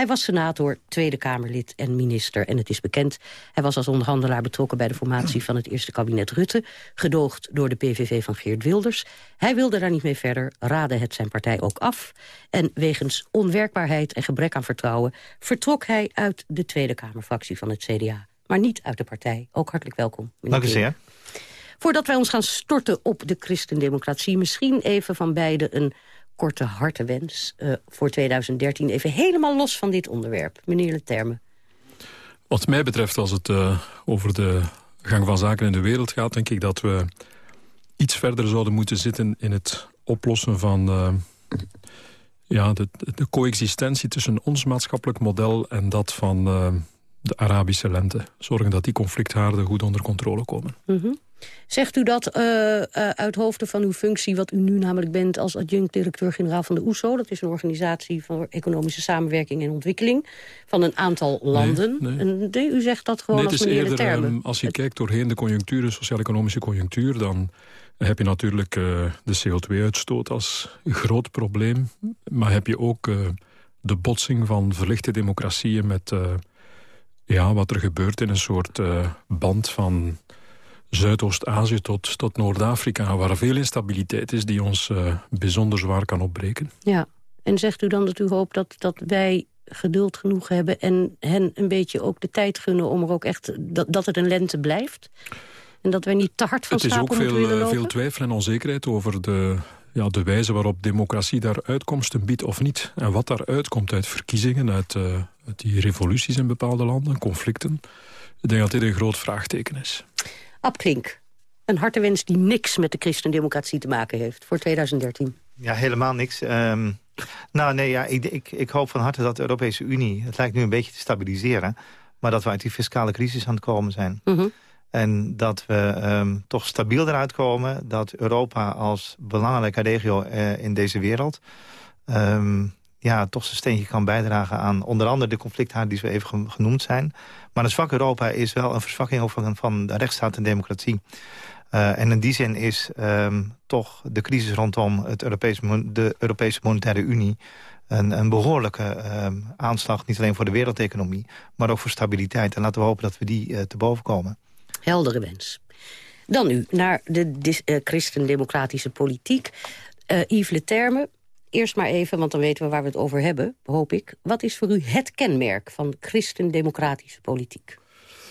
Hij was senator, Tweede Kamerlid en minister. En het is bekend, hij was als onderhandelaar betrokken... bij de formatie van het eerste kabinet Rutte... gedoogd door de PVV van Geert Wilders. Hij wilde daar niet mee verder, raadde het zijn partij ook af. En wegens onwerkbaarheid en gebrek aan vertrouwen... vertrok hij uit de Tweede Kamerfractie van het CDA. Maar niet uit de partij. Ook hartelijk welkom. Dank u zeer. Voordat wij ons gaan storten op de christendemocratie... misschien even van beide een korte hartewens uh, voor 2013. Even helemaal los van dit onderwerp. Meneer Leterme. Wat mij betreft, als het uh, over de gang van zaken in de wereld gaat... denk ik dat we iets verder zouden moeten zitten in het oplossen van... Uh, ja, de, de coexistentie tussen ons maatschappelijk model en dat van de Arabische lente. Zorgen dat die conflicthaarden goed onder controle komen. Mhm. Zegt u dat uh, uh, uit hoofde van uw functie... wat u nu namelijk bent als adjunct-directeur-generaal van de OESO... dat is een organisatie voor economische samenwerking en ontwikkeling... van een aantal landen. Nee, nee. u zegt dat gewoon nee, als meneer de termen. Um, als je kijkt doorheen de conjunctuur, sociaal-economische conjunctuur... dan heb je natuurlijk uh, de CO2-uitstoot als groot probleem. Maar heb je ook de botsing van verlichte democratieën... met ja, wat er gebeurt in een soort band van Zuidoost-Azië tot, tot Noord-Afrika... waar veel instabiliteit is die ons uh, bijzonder zwaar kan opbreken. Ja, en zegt u dan dat u hoopt dat, dat wij geduld genoeg hebben... en hen een beetje ook de tijd gunnen om er ook echt... dat, dat het een lente blijft? En dat wij niet te hard van Het is ook veel, uh, veel twijfel en onzekerheid over de, ja, de wijze waarop democratie daar uitkomsten biedt of niet. En wat daar uitkomt uit verkiezingen, uit, uh, uit die revoluties in bepaalde landen, conflicten. Ik denk dat dit een groot vraagteken is. Abklink, een hartewens die niks met de christendemocratie te maken heeft voor 2013. Ja, helemaal niks. Um, nou nee, ja, ik, ik, ik hoop van harte dat de Europese Unie... het lijkt nu een beetje te stabiliseren... maar dat we uit die fiscale crisis aan het komen zijn. Mm -hmm. En dat we um, toch stabiel eruit komen. Dat Europa als belangrijke regio uh, in deze wereld... Um, ja, toch zijn steentje kan bijdragen aan onder andere de conflicthaarden die zo even genoemd zijn. Maar een zwak Europa is wel een verzwakking van, van de rechtsstaat en democratie. Uh, en in die zin is um, toch de crisis rondom het Europese, de Europese Monetaire Unie... een, een behoorlijke um, aanslag, niet alleen voor de wereldeconomie... maar ook voor stabiliteit. En laten we hopen dat we die uh, te boven komen. Heldere wens. Dan nu naar de uh, christendemocratische politiek. Yves Leterme, Eerst maar even, want dan weten we waar we het over hebben, hoop ik. Wat is voor u het kenmerk van christendemocratische politiek?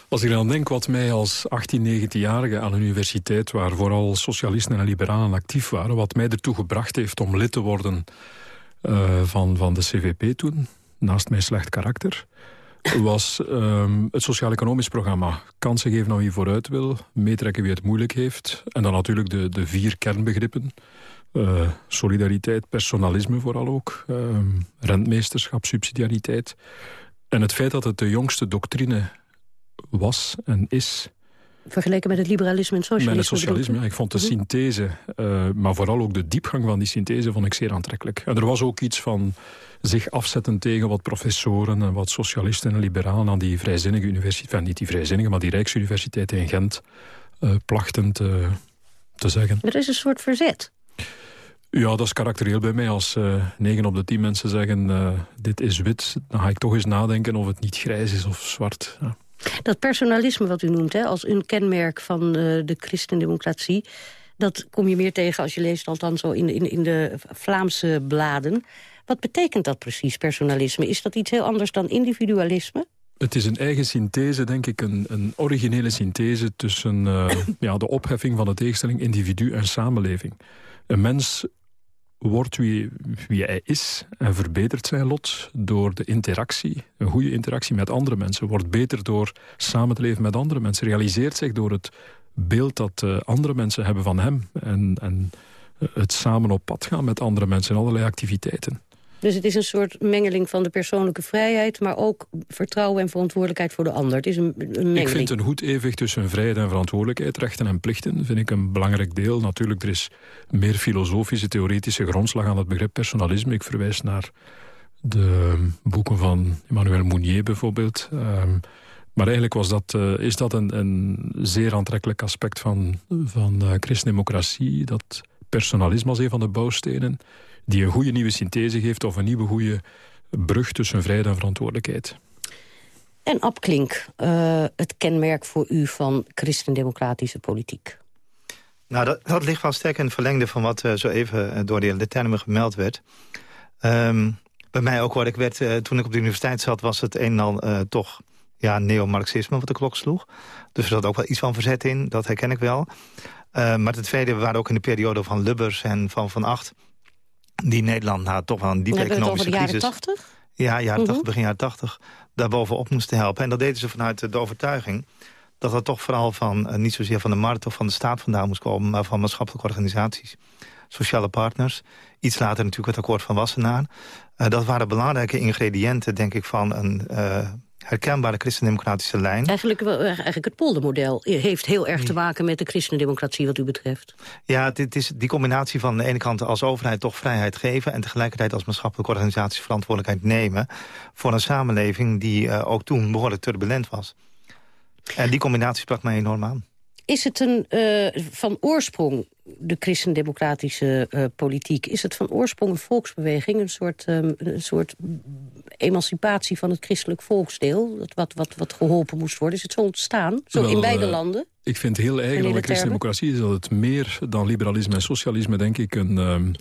Als ik dan denk wat mij als 18, 19-jarige aan een universiteit... waar vooral socialisten en liberalen actief waren... wat mij ertoe gebracht heeft om lid te worden uh, van, van de CVP toen... naast mijn slecht karakter was um, het sociaal-economisch programma. Kansen geven aan wie vooruit wil, meetrekken wie het moeilijk heeft. En dan natuurlijk de, de vier kernbegrippen. Uh, solidariteit, personalisme vooral ook. Uh, rentmeesterschap, subsidiariteit. En het feit dat het de jongste doctrine was en is... Vergeleken met het liberalisme en socialisme? Met het socialisme, ja. Ik vond de mhm. synthese, uh, maar vooral ook de diepgang van die synthese... vond ik zeer aantrekkelijk. En er was ook iets van zich afzetten tegen wat professoren... en wat socialisten en liberalen aan die vrijzinnige universiteit... niet die vrijzinnige, maar die Rijksuniversiteit in Gent... Uh, plachten te, te zeggen. Er is een soort verzet. Ja, dat is karakterieel bij mij. Als uh, 9 op de 10 mensen zeggen uh, dit is wit... dan ga ik toch eens nadenken of het niet grijs is of zwart. Ja. Dat personalisme wat u noemt hè, als een kenmerk van uh, de christendemocratie... dat kom je meer tegen als je leest althans zo in, in, in de Vlaamse bladen. Wat betekent dat precies, personalisme? Is dat iets heel anders dan individualisme? Het is een eigen synthese, denk ik, een, een originele synthese... tussen *coughs* ja, de opheffing van de tegenstelling individu en samenleving. Een mens wordt wie, wie hij is en verbetert zijn lot door de interactie, een goede interactie met andere mensen. Wordt beter door samen te leven met andere mensen. Realiseert zich door het beeld dat uh, andere mensen hebben van hem. En, en uh, het samen op pad gaan met andere mensen in allerlei activiteiten. Dus het is een soort mengeling van de persoonlijke vrijheid... maar ook vertrouwen en verantwoordelijkheid voor de ander. Het is een, een mengeling. Ik vind een goed evenwicht tussen vrijheid en verantwoordelijkheid... rechten en plichten, vind ik een belangrijk deel. Natuurlijk, er is meer filosofische, theoretische grondslag aan het begrip personalisme. Ik verwijs naar de boeken van Emmanuel Mounier bijvoorbeeld... Um, maar eigenlijk was dat, uh, is dat een, een, zeer aantrekkelijk aspect van, van uh, christendemocratie. Dat personalisme als een van de bouwstenen die een goede nieuwe synthese geeft... of een nieuwe goede brug tussen vrijheid en verantwoordelijkheid. En Abklink, uh, het kenmerk voor u van christendemocratische politiek? Nou, dat, dat, ligt wel sterk in het verlengde van wat uh, zo even uh, door de heer termen gemeld werd. Um, bij mij ook, wat ik werd, uh, toen ik op de universiteit zat, was het een en al toch ja, neo-marxisme wat de klok sloeg. Dus er zat ook wel iets van verzet in, dat herken ik wel. maar ten tweede, we waren ook in de periode van Lubbers en van Van Acht die Nederland nou, toch wel een diepe economische crisis... jaren 80? Ja, jaren 80, mhm. begin jaren 80, daarbovenop moesten helpen. En dat deden ze vanuit de overtuiging dat dat toch vooral van, uh, niet zozeer van de markt of van de staat vandaan moest komen... maar van maatschappelijke organisaties, sociale partners. Iets later natuurlijk het akkoord van Wassenaar. Uh, dat waren belangrijke ingrediënten, denk ik, van een uh, herkenbare christendemocratische lijn. Eigenlijk, eigenlijk het poldermodel heeft heel erg te maken met de christendemocratie wat u betreft. Ja, dit is die combinatie van de ene kant als overheid toch vrijheid geven... en tegelijkertijd als maatschappelijke organisatie verantwoordelijkheid nemen... voor een samenleving die ook toen behoorlijk turbulent was. En die combinatie sprak mij enorm aan. Is het een, uh, van oorsprong, de christendemocratische uh, politiek... is het van oorsprong een volksbeweging, een soort, um, een soort emancipatie van het christelijk volksdeel... Dat wat, wat, wat geholpen moest worden? Is het zo ontstaan, zo Wel, in beide uh, landen? Ik vind heel eigen van de christendemocratie... is dat het meer dan liberalisme en socialisme, denk ik... een, um,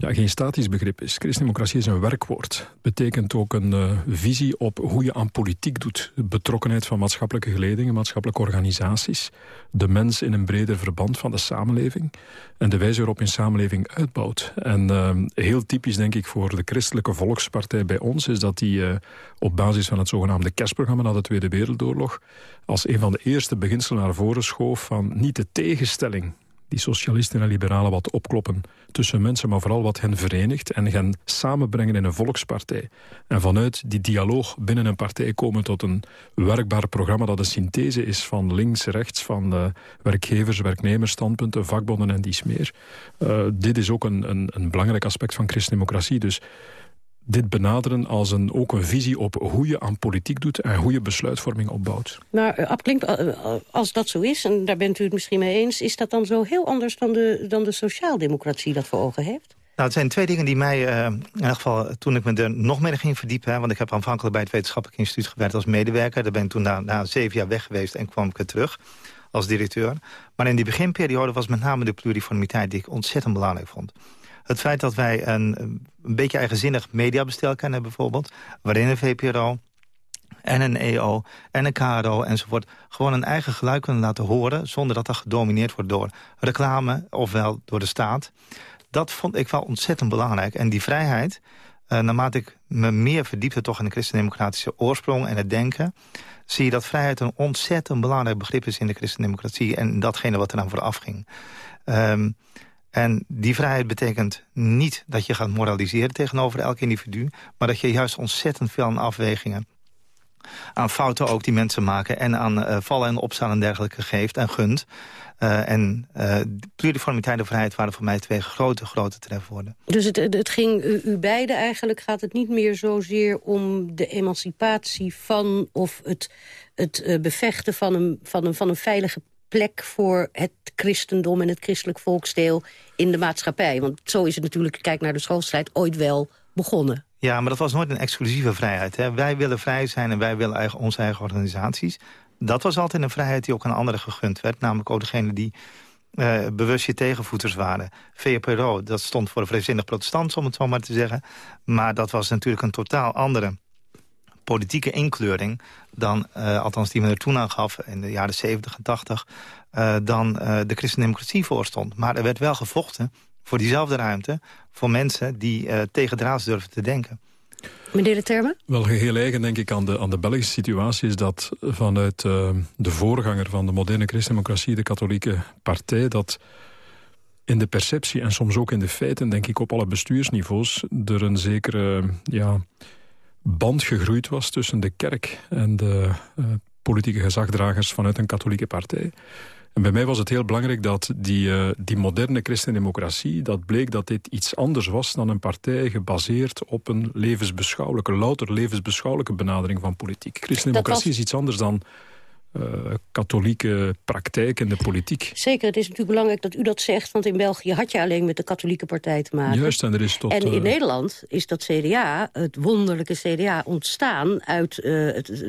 ja, geen statisch begrip is. Christendemocratie is een werkwoord. betekent ook een uh, visie op hoe je aan politiek doet. Betrokkenheid van maatschappelijke geledingen, maatschappelijke organisaties. De mens in een breder verband van de samenleving. En de wijze waarop een samenleving uitbouwt. En uh, heel typisch denk ik voor de christelijke volkspartij bij ons... is dat die uh, op basis van het zogenaamde kerstprogramma na de Tweede Wereldoorlog... als een van de eerste beginselen naar voren schoof van niet de tegenstelling die socialisten en liberalen wat opkloppen tussen mensen, maar vooral wat hen verenigt en gaan samenbrengen in een volkspartij. En vanuit die dialoog binnen een partij komen tot een werkbaar programma dat een synthese is van links, rechts, van uh, werkgevers, werknemers, standpunten, vakbonden en dies meer. Uh, dit is ook een, een, een belangrijk aspect van christendemocratie. Dus dit benaderen als een, ook een visie op hoe je aan politiek doet... en hoe je besluitvorming opbouwt. Maar uh, Klink, uh, als dat zo is, en daar bent u het misschien mee eens... is dat dan zo heel anders dan de, dan de sociaaldemocratie dat voor ogen heeft? Nou, het zijn twee dingen die mij, uh, in ieder geval toen ik me er nog meer ging verdiepen... Hè, want ik heb aanvankelijk bij het wetenschappelijk instituut gewerkt als medewerker. Daar ben ik toen na, na zeven jaar weg geweest en kwam ik weer terug als directeur. Maar in die beginperiode was met name de pluriformiteit die ik ontzettend belangrijk vond. Het feit dat wij een, een beetje eigenzinnig mediabestel kennen bijvoorbeeld... waarin een VPRO en een EO en een KRO enzovoort... gewoon een eigen geluid kunnen laten horen... zonder dat dat gedomineerd wordt door reclame ofwel door de staat. Dat vond ik wel ontzettend belangrijk. En die vrijheid, uh, naarmate ik me meer verdiepte... toch in de christendemocratische oorsprong en het denken... zie je dat vrijheid een ontzettend belangrijk begrip is in de christendemocratie... en datgene wat er dan vooraf ging. Um, en die vrijheid betekent niet dat je gaat moraliseren tegenover elk individu... maar dat je juist ontzettend veel aan afwegingen aan fouten ook die mensen maken... en aan uh, vallen en opstaan en dergelijke geeft en gunt. Uh, en uh, pluriformiteit en vrijheid waren voor mij twee grote, grote trefwoorden. Dus het, het ging u, u beiden eigenlijk, gaat het niet meer zozeer om de emancipatie van... of het, het bevechten van een, van, een, van een veilige plek voor het christendom en het christelijk volksdeel in de maatschappij. Want zo is het natuurlijk, kijk naar de schoolstrijd, ooit wel begonnen. Ja, maar dat was nooit een exclusieve vrijheid. Hè? Wij willen vrij zijn en wij willen eigen, onze eigen organisaties. Dat was altijd een vrijheid die ook aan anderen gegund werd. Namelijk ook degene die uh, bewust je tegenvoeters waren. VPRO, dat stond voor een vrijzinnig protestant, om het zo maar te zeggen. Maar dat was natuurlijk een totaal andere politieke inkleuring dan, uh, althans die men er toen aan gaf in de jaren 70 en 80, uh, dan uh, de christendemocratie voorstond. Maar er werd wel gevochten voor diezelfde ruimte voor mensen die tegen draads durfden te denken. Meneer de Termen? Wel heel eigen denk ik aan de, aan de Belgische situatie is dat vanuit de voorganger van de moderne christendemocratie, de katholieke partij, dat in de perceptie en soms ook in de feiten, denk ik op alle bestuursniveaus, er een zekere ja, band gegroeid was tussen de kerk en de uh, politieke gezagdragers vanuit een katholieke partij. En bij mij was het heel belangrijk dat die, uh, die moderne christendemocratie... dat bleek dat dit iets anders was dan een partij gebaseerd op een levensbeschouwelijke, louter levensbeschouwelijke benadering van politiek. Christendemocratie was... is iets anders dan uh, katholieke praktijk in de politiek. Zeker, het is natuurlijk belangrijk dat u dat zegt... want in België had je alleen met de katholieke partij te maken. Juist, en er is tot... En in uh... Nederland is dat CDA, het wonderlijke CDA, ontstaan uit... Uh, het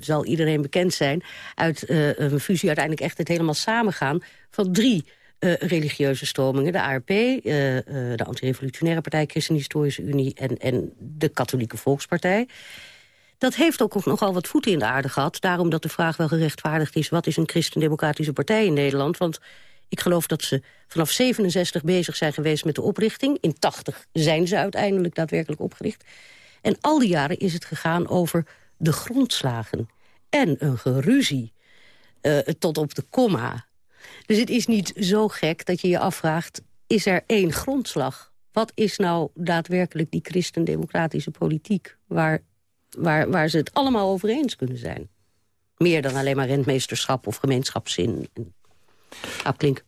zal iedereen bekend zijn... uit een fusie uiteindelijk echt het helemaal samengaan... van drie uh, religieuze stromingen. De ARP, uh, uh, de Antirevolutionaire Partij, Christenhistorische Unie... en, en de Katholieke Volkspartij. Dat heeft ook nogal wat voeten in de aarde gehad. Daarom dat de vraag wel gerechtvaardigd is... wat is een christendemocratische partij in Nederland? Want ik geloof dat ze vanaf 67 bezig zijn geweest met de oprichting. In 80 zijn ze uiteindelijk daadwerkelijk opgericht. En al die jaren is het gegaan over de grondslagen. En een geruzie uh, tot op de komma. Dus het is niet zo gek dat je je afvraagt... is er één grondslag? Wat is nou daadwerkelijk die christendemocratische politiek... waar waar, waar ze het allemaal over eens kunnen zijn. Meer dan alleen maar rentmeesterschap of gemeenschapszin. Afklink.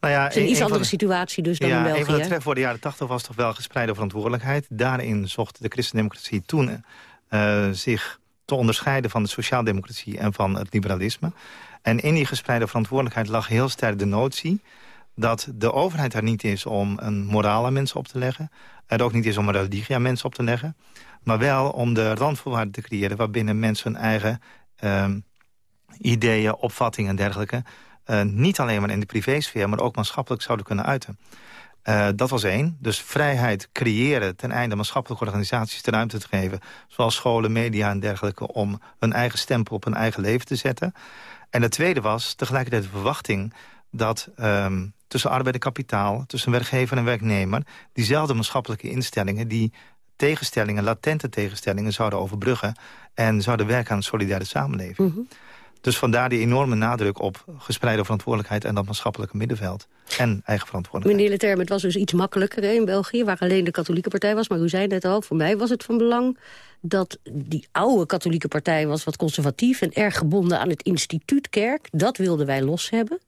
Nou ja, Het is een een- iets andere de- situatie dus dan ja, in een van België. de hè? trefwoorden jaren 80 was toch wel gespreide verantwoordelijkheid. Daarin zocht de christendemocratie toen eh, zich te onderscheiden van de sociaaldemocratie en van het liberalisme. En in die gespreide verantwoordelijkheid lag heel sterk de notie dat de overheid er niet is om een moraal aan mensen op te leggen. Er ook niet is om een religie aan mensen op te leggen. Maar wel om de randvoorwaarden te creëren waarbinnen mensen hun eigen ehm, ideeën, opvattingen en dergelijke... eh, niet alleen maar in de privésfeer, maar ook maatschappelijk zouden kunnen uiten. Eh, dat was één. Dus vrijheid creëren ten einde maatschappelijke organisaties de ruimte te geven. Zoals scholen, media en dergelijke. Om een eigen stempel op hun eigen leven te zetten. En het tweede was tegelijkertijd de verwachting dat ehm, tussen arbeid en kapitaal, tussen werkgever en werknemer, diezelfde maatschappelijke instellingen, die tegenstellingen, latente tegenstellingen zouden overbruggen en zouden werken aan een solidaire samenleving. Mhm. Dus vandaar die enorme nadruk op gespreide verantwoordelijkheid en dat maatschappelijke middenveld. En eigen verantwoordelijkheid. Meneer Leterme, het was dus iets makkelijker hè, in België... waar alleen de katholieke partij was. Maar u zei net al, voor mij was het van belang... dat die oude katholieke partij was wat conservatief... en erg gebonden aan het instituut kerk. Dat wilden wij los hebben.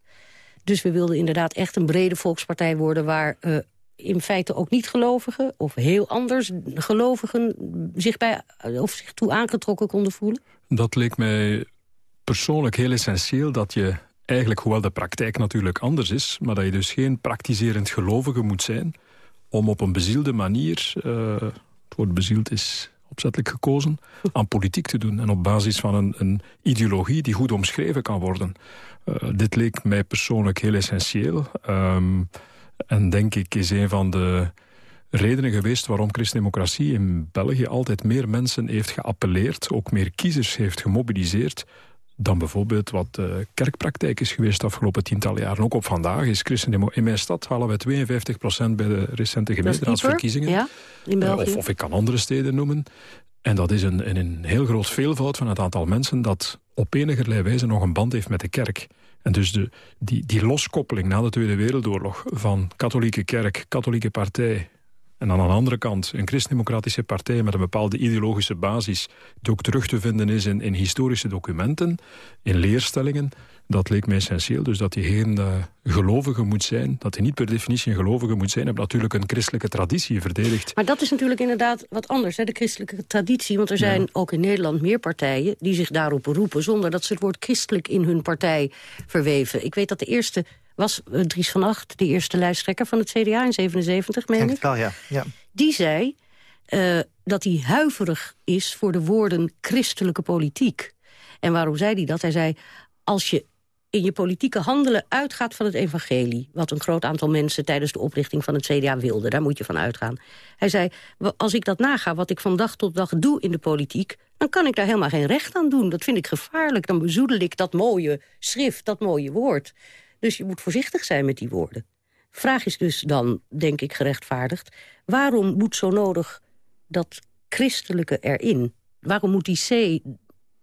Dus we wilden inderdaad echt een brede volkspartij worden... waar eh, in feite ook niet-gelovigen of heel anders gelovigen... zich, bij, of zich toe aangetrokken konden voelen. Dat leek mij persoonlijk heel essentieel dat je eigenlijk, hoewel de praktijk natuurlijk anders is... maar dat je dus geen praktiserend gelovige moet zijn... om op een bezielde manier, eh, het woord bezield is opzettelijk gekozen... *laughs* aan politiek te doen en op basis van een, een ideologie die goed omschreven kan worden. Eh, dit leek mij persoonlijk heel essentieel. Ehm, en denk ik is een van de redenen geweest waarom christendemocratie in België altijd meer mensen heeft geappelleerd, ook meer kiezers heeft gemobiliseerd dan bijvoorbeeld wat de kerkpraktijk is geweest de afgelopen tientallen jaren. Ook op vandaag is christendemo... In mijn stad halen we 52% bij de recente gemeenteraadsverkiezingen. Ja, in Eh, België. of, of ik kan andere steden noemen. En dat is een, een, heel groot veelvoud van het aantal mensen... dat op enigerlei wijze nog een band heeft met de kerk. En dus de, die, die loskoppeling na de Tweede Wereldoorlog... van katholieke kerk, katholieke partij... en aan de andere kant een christendemocratische partij... met een bepaalde ideologische basis... die ook terug te vinden is in, in historische documenten... in leerstellingen... Dat leek mij essentieel, dus dat hij geen uh, gelovige moet zijn... dat hij niet per definitie een gelovige moet zijn... en natuurlijk een christelijke traditie verdedigt. Maar dat is natuurlijk inderdaad wat anders, hè, de christelijke traditie. Want er zijn Ja. ook in Nederland meer partijen die zich daarop beroepen... zonder dat ze het woord christelijk in hun partij verweven. Ik weet dat de eerste was uh, Dries van Acht, de eerste lijsttrekker van het CDA in 77, meen Denk ik. wel, ja. ja. Die zei uh, dat hij huiverig is voor de woorden christelijke politiek. En waarom zei hij dat? Hij zei, als je in je politieke handelen uitgaat van het evangelie... wat een groot aantal mensen tijdens de oprichting van het CDA wilden. Daar moet je van uitgaan. Hij zei, als ik dat naga, wat ik van dag tot dag doe in de politiek... dan kan ik daar helemaal geen recht aan doen. Dat vind ik gevaarlijk. Dan bezoedel ik dat mooie schrift, dat mooie woord. Dus je moet voorzichtig zijn met die woorden. Vraag is dus dan, denk ik, gerechtvaardigd... waarom moet zo nodig dat christelijke erin? Waarom moet die C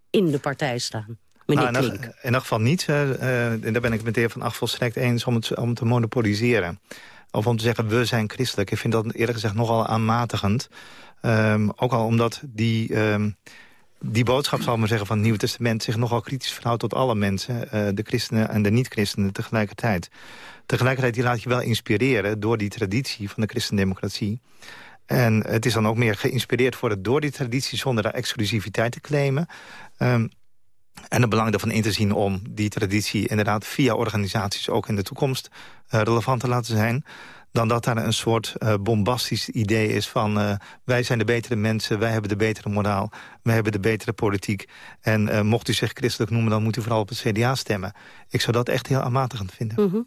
in de partij staan? Meneer Nou, in, in elk geval niet. eh, eh, en daar ben ik het met de heer Van Acht volstrekt eens om het, om te monopoliseren. Of om te zeggen, we zijn christelijk. Ik vind dat eerlijk gezegd nogal aanmatigend. Ehm, ook al omdat die, ehm, die boodschap, zal ik maar zeggen, van het Nieuwe Testament... zich nogal kritisch verhoudt tot alle mensen. eh, de christenen en de niet-christenen tegelijkertijd. Tegelijkertijd die laat je wel inspireren door die traditie van de christendemocratie. En het is dan ook meer geïnspireerd worden door die traditie... zonder daar exclusiviteit te claimen. Ehm, en het belang ervan in te zien om die traditie inderdaad via organisaties ook in de toekomst eh, relevant te laten zijn. Dan dat daar een soort eh, bombastisch idee is van eh, wij zijn de betere mensen, wij hebben de betere moraal, wij hebben de betere politiek. En mocht u zich christelijk noemen, dan moet u vooral op het CDA stemmen. Ik zou dat echt heel aanmatigend vinden. Mhm.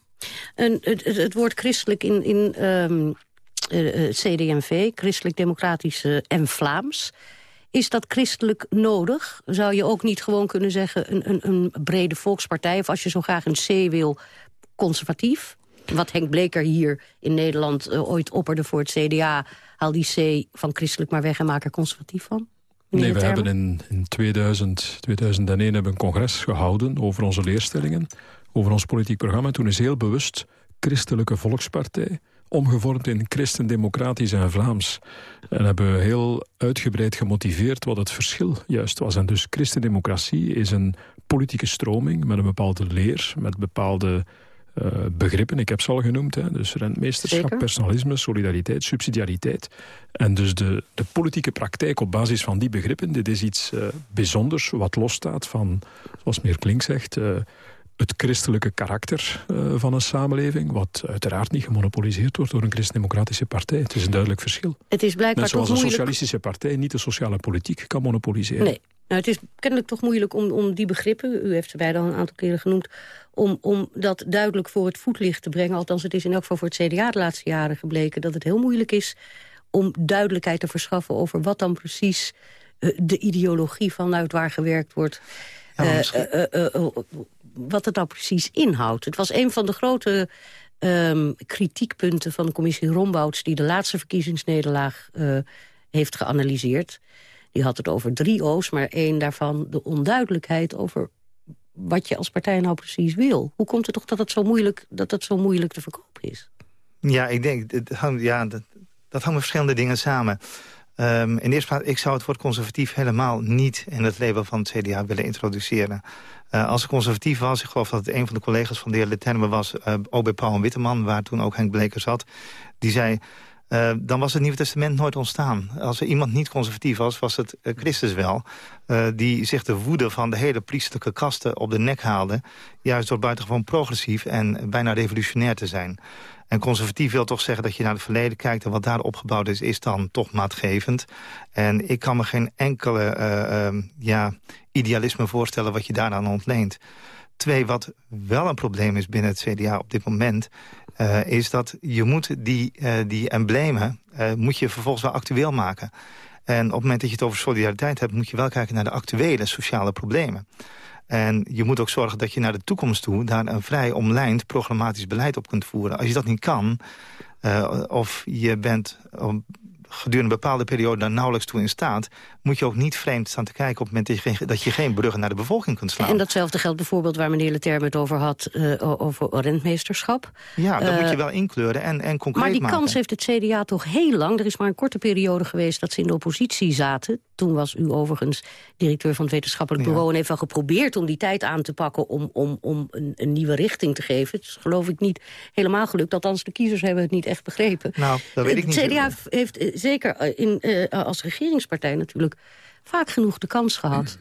En het, het, woord christelijk in, in ehm, eh, eh, CD&V, christelijk democratisch eh, en Vlaams... Is dat christelijk nodig? Zou je ook niet gewoon kunnen zeggen een, een, een brede volkspartij... of als je zo graag een C wil, conservatief? Wat Henk Bleker hier in Nederland eh, ooit opperde voor het CDA... haal die C van christelijk maar weg en maak er conservatief van? Nee, we hebben in, in 2000, 2001 hebben we een congres gehouden over onze leerstellingen, over ons politiek programma. Toen is heel bewust Christelijke Volkspartij omgevormd in christendemocratisch en Vlaams. En hebben heel uitgebreid gemotiveerd wat het verschil juist was. En dus christendemocratie is een politieke stroming met een bepaalde leer, met bepaalde uh, begrippen. Ik heb ze al genoemd. Hè. Dus rentmeesterschap, Zeker. personalisme, solidariteit, subsidiariteit. En dus de, de politieke praktijk op basis van die begrippen... dit is iets uh, bijzonders wat losstaat van, zoals meneer Klink zegt... Uh, het christelijke karakter uh, van een samenleving... wat uiteraard niet gemonopoliseerd wordt door een christendemocratische partij. Het is een duidelijk verschil. Het is blijkbaar Net zoals een socialistische partij niet de sociale politiek kan monopoliseren. Nee. Nou, het is kennelijk toch moeilijk om, om die begrippen... u heeft ze beide al een aantal keren genoemd... Om, om dat duidelijk voor het voetlicht te brengen. Althans, het is in elk geval voor het CDA de laatste jaren gebleken... dat het heel moeilijk is om duidelijkheid te verschaffen... over wat dan precies uh, de ideologie vanuit waar gewerkt wordt... Ja, uh, wat het nou precies inhoudt. Het was een van de grote um, kritiekpunten van de commissie Rombouts... die de laatste verkiezingsnederlaag uh, heeft geanalyseerd. Die had het over drie O's, maar één daarvan de onduidelijkheid... over wat je als partij nou precies wil. Hoe komt het toch dat het zo moeilijk, dat het zo moeilijk te verkopen is? Ja, ik denk, het ja, dat, dat hangt verschillende dingen samen. Um, in de eerste plaats, ik zou het woord conservatief helemaal niet in het label van het CDA willen introduceren. Uh, als ik conservatief was, ik geloof dat het een van de collega's van de heer Leterme was, uh, ook bij Paul Witteman, waar toen ook Henk Bleker zat, die zei, uh, dan was het Nieuwe Testament nooit ontstaan. Als er iemand niet conservatief was, was het Christus wel. Die zich de woede van de hele priestelijke kasten op de nek haalde. Juist door buitengewoon progressief en bijna revolutionair te zijn. En conservatief wil toch zeggen dat je naar het verleden kijkt... en wat daar opgebouwd is, is dan toch maatgevend. En ik kan me geen enkele uh, ja, idealisme voorstellen wat je daaraan ontleent. Twee, wat wel een probleem is binnen het CDA op dit moment... Uh, is dat je moet die, uh, die emblemen moet je vervolgens wel actueel maken. En op het moment dat je het over solidariteit hebt... moet je wel kijken naar de actuele sociale problemen. En je moet ook zorgen dat je naar de toekomst toe... daar een vrij omlijnd programmatisch beleid op kunt voeren. Als je dat niet kan, uh, of je bent gedurende een bepaalde periode daar nauwelijks toe in staat... moet je ook niet vreemd staan te kijken op het moment dat je geen, dat je geen bruggen naar de bevolking kunt slaan. En datzelfde geldt bijvoorbeeld waar meneer Leterme het over had... Uh, over rentmeesterschap. Ja, dat uh, moet je eh, wel inkleuren en, en concreet Maar die maken. kans heeft het CDA toch heel lang. Er is maar een korte periode geweest dat ze in de oppositie zaten. Toen was u overigens directeur van het wetenschappelijk bureau... Ja. en heeft wel geprobeerd om die tijd aan te pakken... om, om, om een, een nieuwe richting te geven. Het is geloof ik niet helemaal gelukt. Althans, de kiezers hebben het niet echt begrepen. Nou, dat weet ik niet. Het CDA heeft zeker in, uh, als regeringspartij natuurlijk vaak genoeg de kans gehad...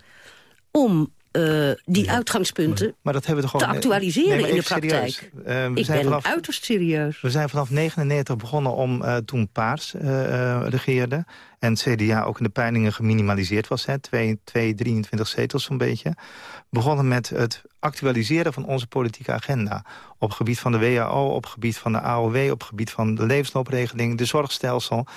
om uh, die ja. uitgangspunten maar dat hebben we te actualiseren nee, in de praktijk. Uh, ik ben vanaf, uiterst serieus. We zijn vanaf 99 begonnen om uh, toen Paars regeerde... en het CDA ook in de peilingen geminimaliseerd was. Hè, 2, 2 23 zetels zo'n beetje. Begonnen met het actualiseren van onze politieke agenda. Op gebied van de WHO, op gebied van de AOW... op gebied van de levensloopregeling, de zorgstelsel...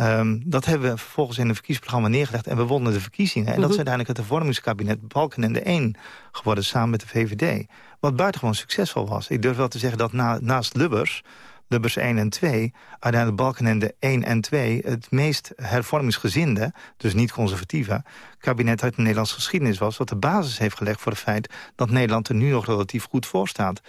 Um, dat hebben we vervolgens in een verkiezingsprogramma neergelegd... en we wonnen de verkiezingen. En uh -huh. dat is uiteindelijk het hervormingskabinet Balkenende 1 geworden... samen met de VVD. Wat buitengewoon succesvol was. Ik durf wel te zeggen dat na, naast Lubbers... Lubbers 1 en 2, uiteindelijk Balkenende 1 en 2... het meest hervormingsgezinde, dus niet conservatieve... kabinet uit de Nederlandse geschiedenis was... wat de basis heeft gelegd voor het feit dat Nederland er nu nog relatief goed voor staat.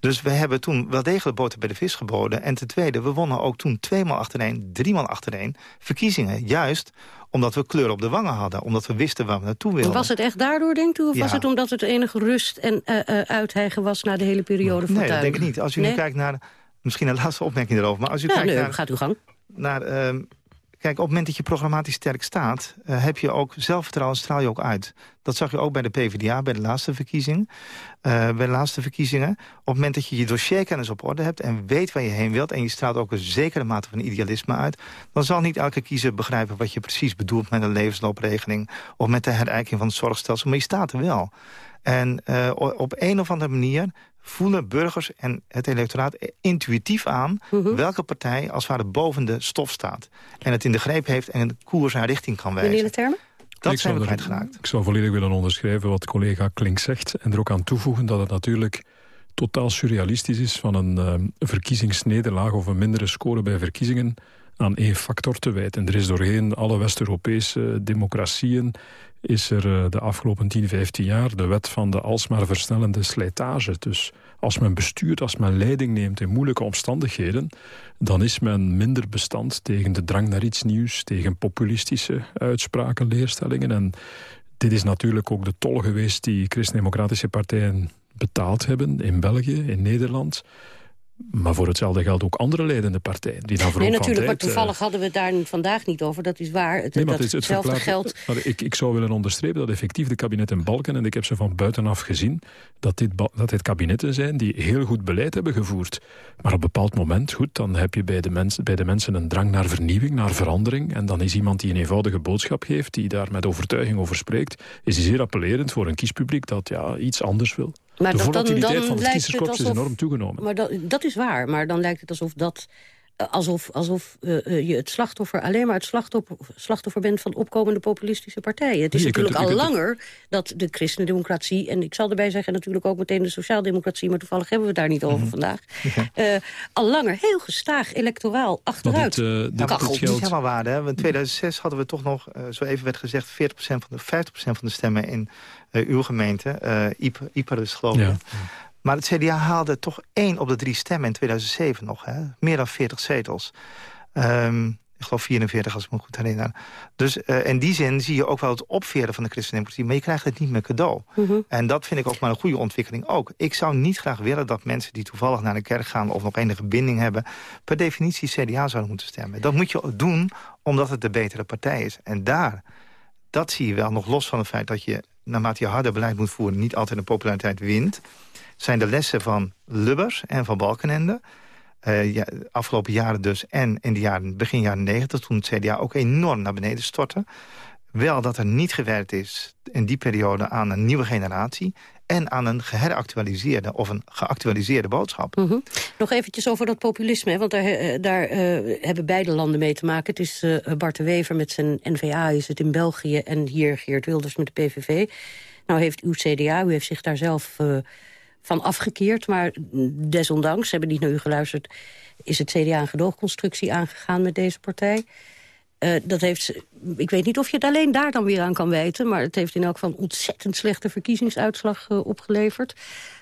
Dus we hebben toen wel degelijk boter bij de vis geboden. En ten tweede, we wonnen ook toen tweemaal achtereen, driemaal achtereen verkiezingen. Juist omdat we kleur op de wangen hadden. Omdat we wisten waar we naartoe wilden. Was het echt daardoor, denkt u? Of ja. was het omdat het enige rust en uh, uh, uitheigen was... na de hele periode van Nee, dat denk ik niet. Als u nee? nu kijkt naar... Misschien een laatste opmerking erover. Maar als u ja, kijkt nee, naar, gaat uw gang. Naar, uh, Kijk, op het moment dat je programmatisch sterk staat... Uh, heb je ook zelfvertrouwen, straal je ook uit. Dat zag je ook bij de PvdA, bij de laatste verkiezing. Uh, bij de laatste verkiezingen. Op het moment dat je je dossierkennis op orde hebt... en weet waar je heen wilt... en je straalt ook een zekere mate van idealisme uit... dan zal niet elke kiezer begrijpen wat je precies bedoelt... met een levensloopregeling of met de herijking van het zorgstelsel. Maar je staat er wel. En uh, op een of andere manier voelen burgers en het electoraat intuïtief aan... Uh -huh. welke partij als het ware boven de stof staat. En het in de greep heeft en een koers en richting kan wijzen. Meneer termen? Dat ik zijn we kwijtgeraakt. Ik zou volledig willen onderschrijven wat collega Klink zegt. En er ook aan toevoegen dat het natuurlijk totaal surrealistisch is... van een uh, verkiezingsnederlaag of een mindere score bij verkiezingen aan één factor te wijten. Er is doorheen alle West-Europese democratieën is er eh, de afgelopen 10, 15 jaar de wet van de alsmaar versnellende slijtage. Dus als men bestuurt, als men leiding neemt in moeilijke omstandigheden... dan is men minder bestand tegen de drang naar iets nieuws... tegen populistische uitspraken, leerstellingen. En dit is natuurlijk ook de tol geweest die christendemocratische partijen betaald hebben... in België, in Nederland... Maar voor hetzelfde geldt ook andere leidende partijen. Die dan voor nee, natuurlijk, maar toevallig uh, hadden we het daar vandaag niet over. Dat is waar. Het, nee, dat het, hetzelfde geldt... Maar ik, ik zou willen onderstrepen dat effectief de kabinet in Balken... en ik heb ze van buitenaf gezien... dat dit, dat dit kabinetten zijn die heel goed beleid hebben gevoerd. Maar op een bepaald moment, goed, dan heb je bij de, mensen, bij de mensen een drang naar vernieuwing, naar verandering. En dan is iemand die een eenvoudige boodschap geeft... die daar met overtuiging over spreekt... is zeer appellerend voor een kiespubliek dat ja, iets anders wil. Maar de dat, volatiliteit dan, dan van het kiezerskorps is enorm toegenomen. Maar dat, dat is waar, maar dan lijkt het alsof dat alsof, alsof uh, je het slachtoffer alleen maar het slachtoffer, slachtoffer bent van opkomende populistische partijen. Het is Je natuurlijk kunt- al kunt- langer dat de christendemocratie... en ik zal erbij zeggen natuurlijk ook meteen de sociaaldemocratie... maar toevallig hebben we het daar niet over vandaag... eh, al langer heel gestaag electoraal achteruit dit, eh, dit- dat is niet helemaal waar. Hè? Want in 2006 hadden we toch nog, eh, zo even werd gezegd... 40% van de, 50% van de stemmen in eh, uw gemeente. eh Iep- Ieper geloof ik. Ja. Maar het CDA haalde toch één op de drie stemmen in 2007 nog. Hè? Meer dan 40 zetels. Ehm, ik geloof 44 als ik me goed herinner. Dus eh, in die zin zie je ook wel het opveren van de christendemocratie. Maar je krijgt het niet meer cadeau. En dat vind ik ook maar een goede ontwikkeling ook. Ik zou niet graag willen dat mensen die toevallig naar de kerk gaan... of nog enige binding hebben, per definitie CDA zouden moeten stemmen. Dat moet je doen omdat het de betere partij is. En daar, dat zie je wel, nog los van het feit dat je... naarmate je harder beleid moet voeren, niet altijd de populariteit wint... zijn de lessen van Lubbers en van Balkenende... eh, ja, afgelopen jaren dus en in de jaren, begin jaren negentig... toen het CDA ook enorm naar beneden stortte... wel dat er niet gewerkt is in die periode aan een nieuwe generatie... en aan een geheractualiseerde of een geactualiseerde boodschap. Mhm. Nog eventjes over dat populisme, want daar, eh, daar eh, hebben beide landen mee te maken. Het is eh, Bart de Wever met zijn N-VA, is het in België... en hier Geert Wilders met de PVV. Nou heeft uw CDA, u heeft zich daar zelf van afgekeerd... maar desondanks, hebben niet naar u geluisterd... is het CDA een gedoogconstructie aangegaan met deze partij... Eh, dat heeft, ik weet niet of je het alleen daar dan weer aan kan wijten... maar het heeft in elk geval een ontzettend slechte verkiezingsuitslag eh, opgeleverd.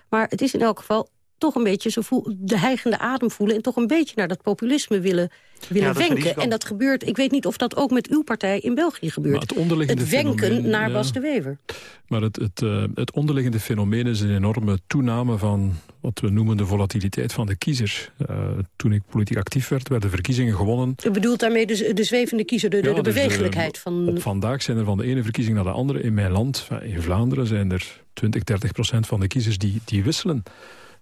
Maar het is in elk geval toch een beetje zo voel, de hijgende adem voelen... en toch een beetje naar dat populisme willen, willen een wenken. En dat gebeurt, ik weet niet of dat ook met uw partij in België gebeurt. Maar het onderliggende het wenken fenomeen, naar ja. Bas de Wever. Maar het, het, eh, het onderliggende fenomeen is een enorme toename van wat we noemen de volatiliteit van de kiezers. Eh, toen ik politiek actief werd, werden verkiezingen gewonnen. U bedoelt daarmee de, de zwevende kiezer, de, de, Ja, de dus, eh, bewegelijkheid van... Op vandaag zijn er van de ene verkiezing naar de andere. In mijn land, in Vlaanderen, zijn er 20, 30 procent van de kiezers die, die wisselen.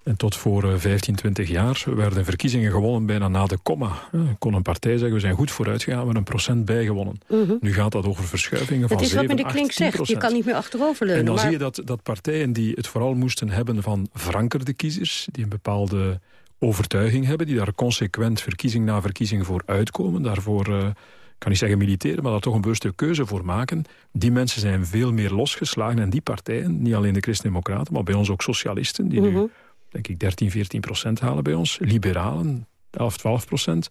En tot voor eh, 15, 20 jaar werden verkiezingen gewonnen bijna na de komma. Eh, kon een partij zeggen, we zijn goed vooruit gegaan, we hebben een procent bijgewonnen. Mhm. Nu gaat dat over verschuivingen van Het is 7, wat meneer 8, Klink 10 zegt, je kan niet meer achteroverleunen. En dan maar... zie je dat, dat partijen die het vooral moesten hebben van verankerde kiezers... die een bepaalde overtuiging hebben, die daar consequent verkiezing na verkiezing voor uitkomen... daarvoor, eh, ik kan niet zeggen militeren, maar daar toch een bewuste keuze voor maken... die mensen zijn veel meer losgeslagen en die partijen, niet alleen de Christen-Democraten... maar bij ons ook socialisten, die Mhm. nu, denk ik, 13, 14 procent halen bij ons... liberalen, 11, 12 procent...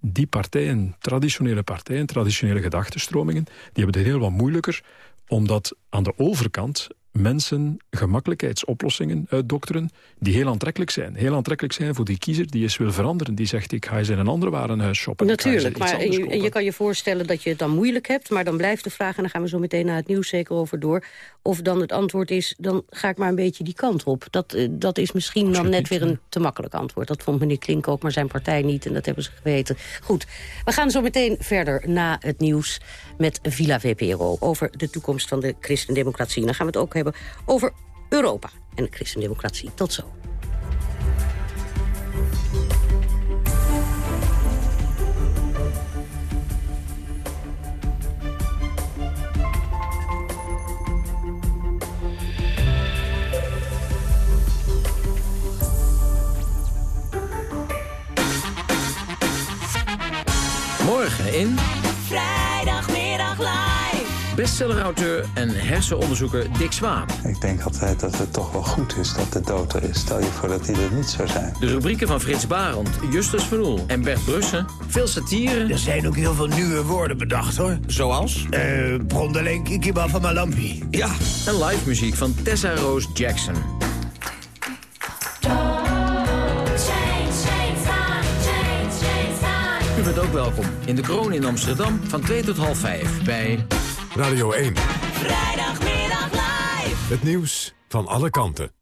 Die partijen, traditionele partijen, traditionele gedachtenstromingen... die hebben het heel wat moeilijker, omdat aan de overkant mensen gemakkelijkheidsoplossingen uitdokteren die heel aantrekkelijk zijn. Heel aantrekkelijk zijn voor die kiezer die eens wil veranderen. Die zegt, ik ga eens in een andere warenhuis shoppen. Natuurlijk, maar en je, kan je voorstellen dat je het dan moeilijk hebt... maar dan blijft de vraag, en daar gaan we zo meteen naar het nieuws zeker over door... of dan het antwoord is, dan ga ik maar een beetje die kant op. Dat, eh, dat is misschien dan net weer een te makkelijk antwoord. Dat vond meneer Klink ook, maar zijn partij niet, en dat hebben ze geweten. Goed, we gaan zo meteen verder na het nieuws met Villa VPRO... over de toekomst van de christendemocratie. En dan gaan we het ook hebben over Europa en de christendemocratie. Tot zo. Morgen in. Bestsellerauteur en hersenonderzoeker Dick Swaap. Ik denk altijd dat het toch wel goed is dat de dood er is. Stel je voor dat hij er niet zou zijn. De rubrieken van Frits Barend, Justus Van Oel en Bert Brussen. Veel satire. Er zijn ook heel veel nieuwe woorden bedacht, hoor. Zoals? Eh, uh, Brondelenk, Kiba van Malampi. Ja, en live muziek van Tessa Rose Jackson. U bent ook welkom in de Kroon in Amsterdam van 2 tot half 5 bij... Radio 1. Vrijdagmiddag live. Het nieuws van alle kanten.